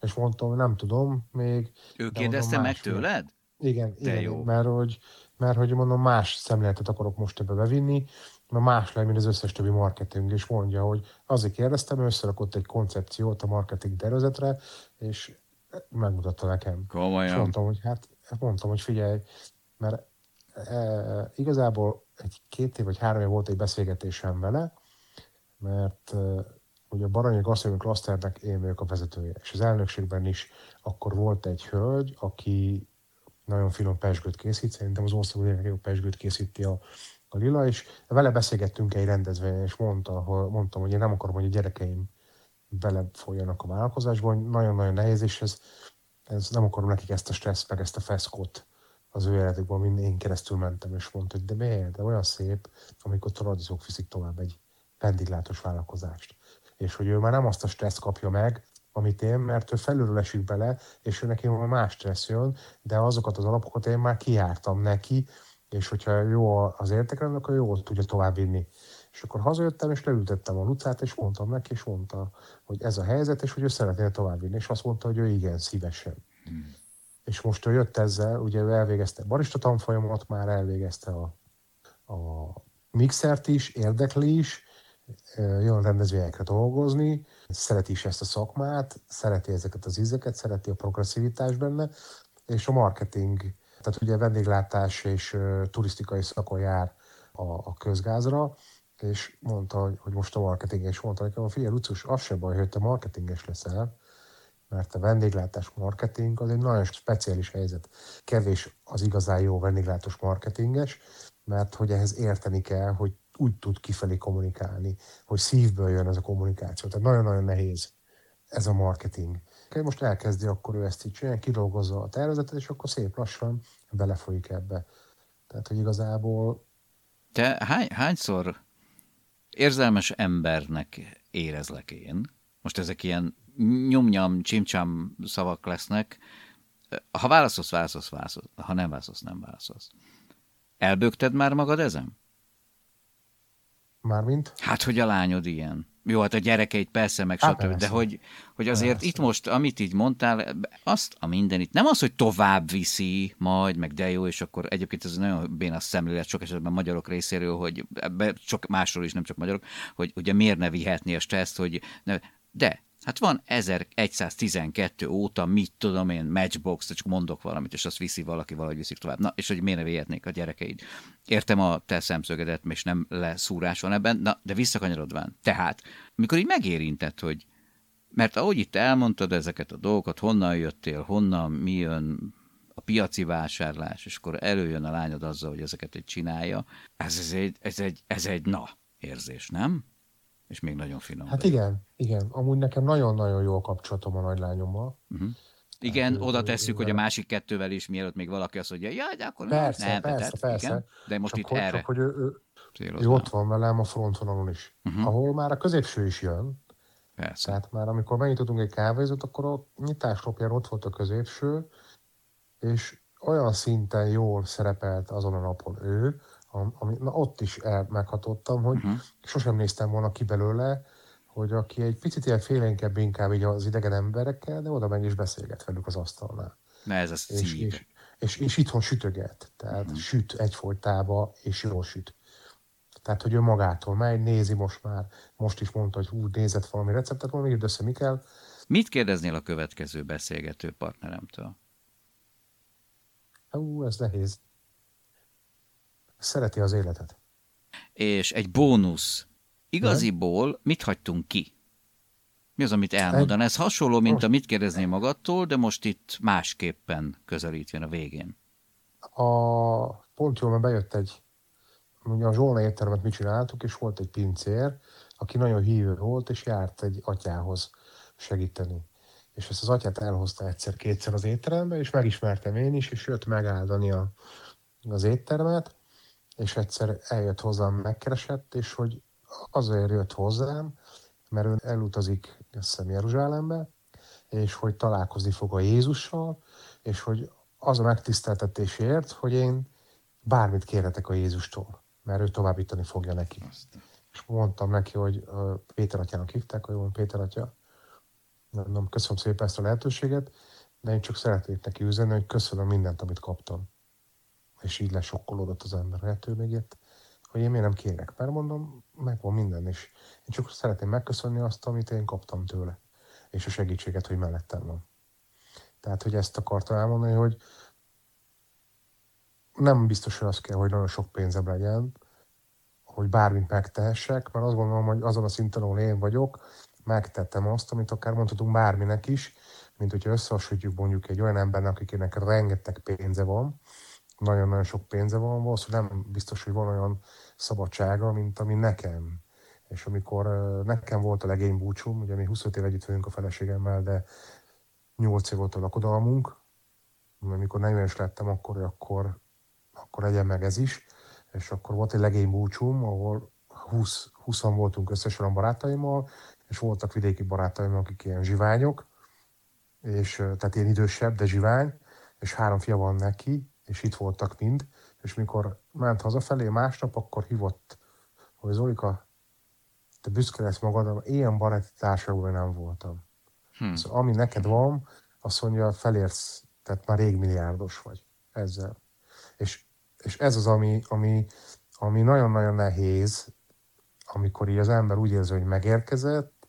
És mondtam, nem tudom még. Ő de kérdezte meg tőled? Igen, igen jó. mert hogy, mert hogy mondom, más szemléletet akarok most ebbe bevinni, mert más lesz, mint az összes többi marketing, és mondja, hogy azért kérdeztem, összerakott egy koncepciót a marketing tervezetre, és megmutatta nekem. És Komolyan. mondtam, hogy hát, mondtam, hogy figyelj, mert e, igazából egy két év vagy három év volt egy beszélgetésem vele, mert e, ugye a Baranyi Gasztronómiai Klaszternek én vagyok a vezetője, és az elnökségben is akkor volt egy hölgy, aki nagyon finom pesgőt készít, szerintem az országban legjobb pesgőt készíti a, a Lila, és vele beszélgettünk egy rendezvényen, és mondta, hogy, mondtam, hogy én nem akarom, hogy a gyerekeim belefoljanak a vállalkozásba, hogy nagyon-nagyon nehéz, és ez, ez nem akarom nekik ezt a stressz, meg ezt a feszkot az ő életükben, amin én keresztül mentem, és mondta, hogy de miért, de olyan szép, amikor tradiciók viszik tovább egy vendéglátós vállalkozást. És hogy ő már nem azt a stressz kapja meg, amit én, mert ő felülről esik bele, és ő neki más stressz jön, de azokat az alapokat én már kijártam neki, és hogyha jó az értékrend, akkor jól tudja továbbvinni. És akkor hazajöttem, és leültettem a Lucát, és mondtam neki, és mondta, hogy ez a helyzet, és hogy ő szeretné továbbvinni. És azt mondta, hogy ő igen, szívesen. És most ő jött ezzel, ugye ő elvégezte a barista tanfolyamat, már elvégezte a, a mixert is, érdekli is, jön rendezvényekre dolgozni, szereti is ezt a szakmát, szereti ezeket az ízeket, szereti a progresszivitás benne, és a marketing, tehát ugye vendéglátás és turisztikai szakon jár a, a közgázra, és mondta, hogy, hogy most a marketing, és mondta nekem, figyelj, Lucus, az sem baj, hogy te marketinges leszel, mert a vendéglátás marketing az egy nagyon speciális helyzet. Kevés az igazán jó vendéglátós marketinges, mert hogy ehhez érteni kell, hogy úgy tud kifelé kommunikálni, hogy szívből jön ez a kommunikáció. Tehát nagyon-nagyon nehéz ez a marketing. Most elkezdi akkor ő ezt így csinálni, kidolgozza a tervezetet, és akkor szép lassan belefolyik ebbe. Tehát, hogy igazából... Te hány, hányszor érzelmes embernek érezlek én? Most ezek ilyen nyomnyam, csimcsám szavak lesznek. Ha válaszolsz, válaszolsz, válaszolsz. Ha nem válaszolsz, nem válaszolsz. Elbögted már magad ezen? Mármint? Hát, hogy a lányod ilyen. Jó, hát a gyerekeit persze, meg Hát stb. De hogy, hogy azért Persze. itt most, amit így mondtál, azt a mindenit, nem az, hogy tovább viszi majd, meg de jó, és akkor egyébként ez nagyon bénasz szemlélet sok esetben magyarok részéről, hogy ebbe csak másról is, nem csak magyarok, hogy ugye miért ne vihetni a stresszt, hogy ne, de Hát van 1112 óta, mit tudom én, matchbox, csak mondok valamit, és azt viszi valaki, valahogy viszik tovább. Na, és hogy miért ne a gyerekeid? Értem a te szemszögedet, és nem leszúrás van ebben, na, de visszakanyarodván. Tehát, mikor így megérintett, hogy mert ahogy itt elmondtad ezeket a dolgokat, honnan jöttél, honnan, mi jön, a piaci vásárlás, és akkor előjön a lányod azzal, hogy ezeket egy csinálja, ez, ez, egy, ez, egy, ez egy na érzés, nem? És még nagyon finom. Hát vagy. igen, igen. Amúgy nekem nagyon-nagyon jó a kapcsolatom a nagylányommal. Uh-huh. Igen, hát, oda tesszük, hogy a másik kettővel is, mielőtt még valaki azt mondja, ja, de akkor persze, nem, persze, tehát, persze. Igen, de most csak itt hogy, erre. Csak, hogy ő, ő, ő ott van velem a frontvonalon is, uh-huh. ahol már a középső is jön. Persze. Tehát már amikor megnyitottunk egy kávézót, akkor a nyitásnapján ott volt a középső, és olyan szinten jól szerepelt azon a napon ő, ami, na ott is el, meghatottam, hogy uh-huh. sosem néztem volna ki belőle, hogy aki egy picit ilyen félénkebb inkább így az idegen emberekkel, de oda meg is beszélget velük az asztalnál. Na ez az és, és, és, és itthon sütöget, tehát uh-huh. süt egyfolytába, és jól süt. Tehát, hogy ő magától megy, nézi most már, most is mondta, hogy hú, nézett valami receptet, mondom, írd össze, mi kell. Mit kérdeznél a következő beszélgető partneremtől? Hú, ez nehéz. Szereti az életet. És egy bónusz. Igaziból mit hagytunk ki? Mi az, amit elmondan? Ez hasonló, mint amit kérdezné magadtól, de most itt másképpen közelítjen a végén. A pont jól, mert bejött egy, ugye a Zsolna éttermet mi csináltuk, és volt egy pincér, aki nagyon hívő volt, és járt egy atyához segíteni. És ezt az atyát elhozta egyszer-kétszer az étterembe, és megismertem én is, és jött megáldani a, az éttermet, és egyszer eljött hozzám, megkeresett, és hogy azért jött hozzám, mert ő elutazik, azt hiszem, Jeruzsálembe, és hogy találkozni fog a Jézussal, és hogy az a megtiszteltetésért, hogy én bármit kérhetek a Jézustól, mert ő továbbítani fogja neki. Aztán. És mondtam neki, hogy Péter atyának hívták, hogy mondom, Péter atya, nem, köszönöm szépen ezt a lehetőséget, de én csak szeretnék neki üzenni, hogy köszönöm mindent, amit kaptam és így lesokkolódott az ember. Ő még jött, hogy én miért nem kérek, mert mondom, megvan minden, és én csak szeretném megköszönni azt, amit én kaptam tőle, és a segítséget, hogy mellettem van. Tehát, hogy ezt akartam elmondani, hogy nem biztos, hogy az kell, hogy nagyon sok pénzem legyen, hogy bármit megtehessek, mert azt gondolom, hogy azon a szinten, ahol én vagyok, megtettem azt, amit akár mondhatunk bárminek is, mint hogyha összehasonlítjuk mondjuk egy olyan embernek, akinek rengeteg pénze van, nagyon-nagyon sok pénze van, valószínűleg nem biztos, hogy van olyan szabadsága, mint ami nekem. És amikor nekem volt a legény búcsúm, ugye mi 25 év együtt vagyunk a feleségemmel, de 8 év volt a lakodalmunk, amikor 40 is lettem, akkor, akkor, akkor legyen meg ez is. És akkor volt egy legény búcsúm, ahol 20, 20 voltunk összesen a barátaimmal, és voltak vidéki barátaim, akik ilyen zsiványok, és tehát ilyen idősebb, de zsivány, és három fia van neki, és itt voltak mind, és mikor ment hazafelé másnap, akkor hívott, hogy Zolika, te büszke lesz magadra, ilyen baráti társadalomban nem voltam. Hmm. Szóval, ami neked van, azt mondja, felérsz, tehát már rég milliárdos vagy ezzel. És, és ez az, ami, ami, ami nagyon-nagyon nehéz, amikor így az ember úgy érzi, hogy megérkezett,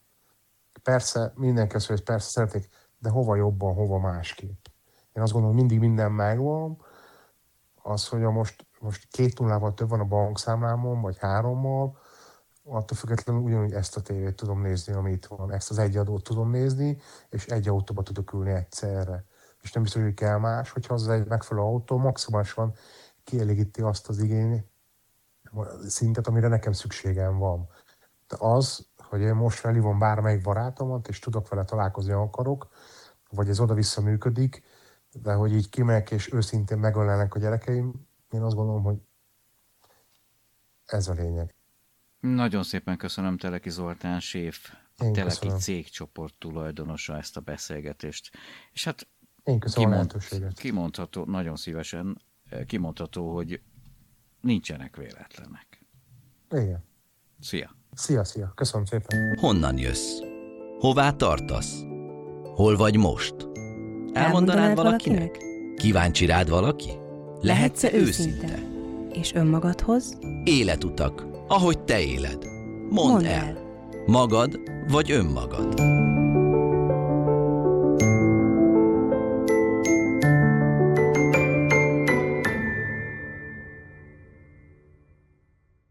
persze mindenki azt mondja, hogy persze szeretnék, de hova jobban, hova másképp. Én azt gondolom, mindig minden megvan, az, hogy a most, most két nullával több van a bankszámlámon, vagy hárommal, attól függetlenül ugyanúgy ezt a tévét tudom nézni, ami itt van, ezt az egy adót tudom nézni, és egy autóba tudok ülni egyszerre. És nem biztos, hogy kell más, hogyha az egy megfelelő autó maximálisan kielégíti azt az igény szintet, amire nekem szükségem van. De az, hogy én most felhívom bármelyik barátomat, és tudok vele találkozni, akarok, vagy ez oda-vissza működik, de hogy így kimegyek és őszintén megölelnek a gyerekeim, én azt gondolom, hogy ez a lényeg. Nagyon szépen köszönöm Teleki Zoltán séf, a én Teleki köszönöm. cégcsoport tulajdonosa ezt a beszélgetést. És hát én köszönöm kimond, a. Kimondható, nagyon szívesen kimondható, hogy nincsenek véletlenek. Igen. Szia. Szia, szia. Köszönöm szépen. Honnan jössz? Hová tartasz? Hol vagy most? Elmondanád valakinek? Kíváncsi rád valaki? Lehetsz-e őszinte? És önmagadhoz? Életutak, ahogy te éled. Mondd, Mondd el. el. Magad vagy önmagad?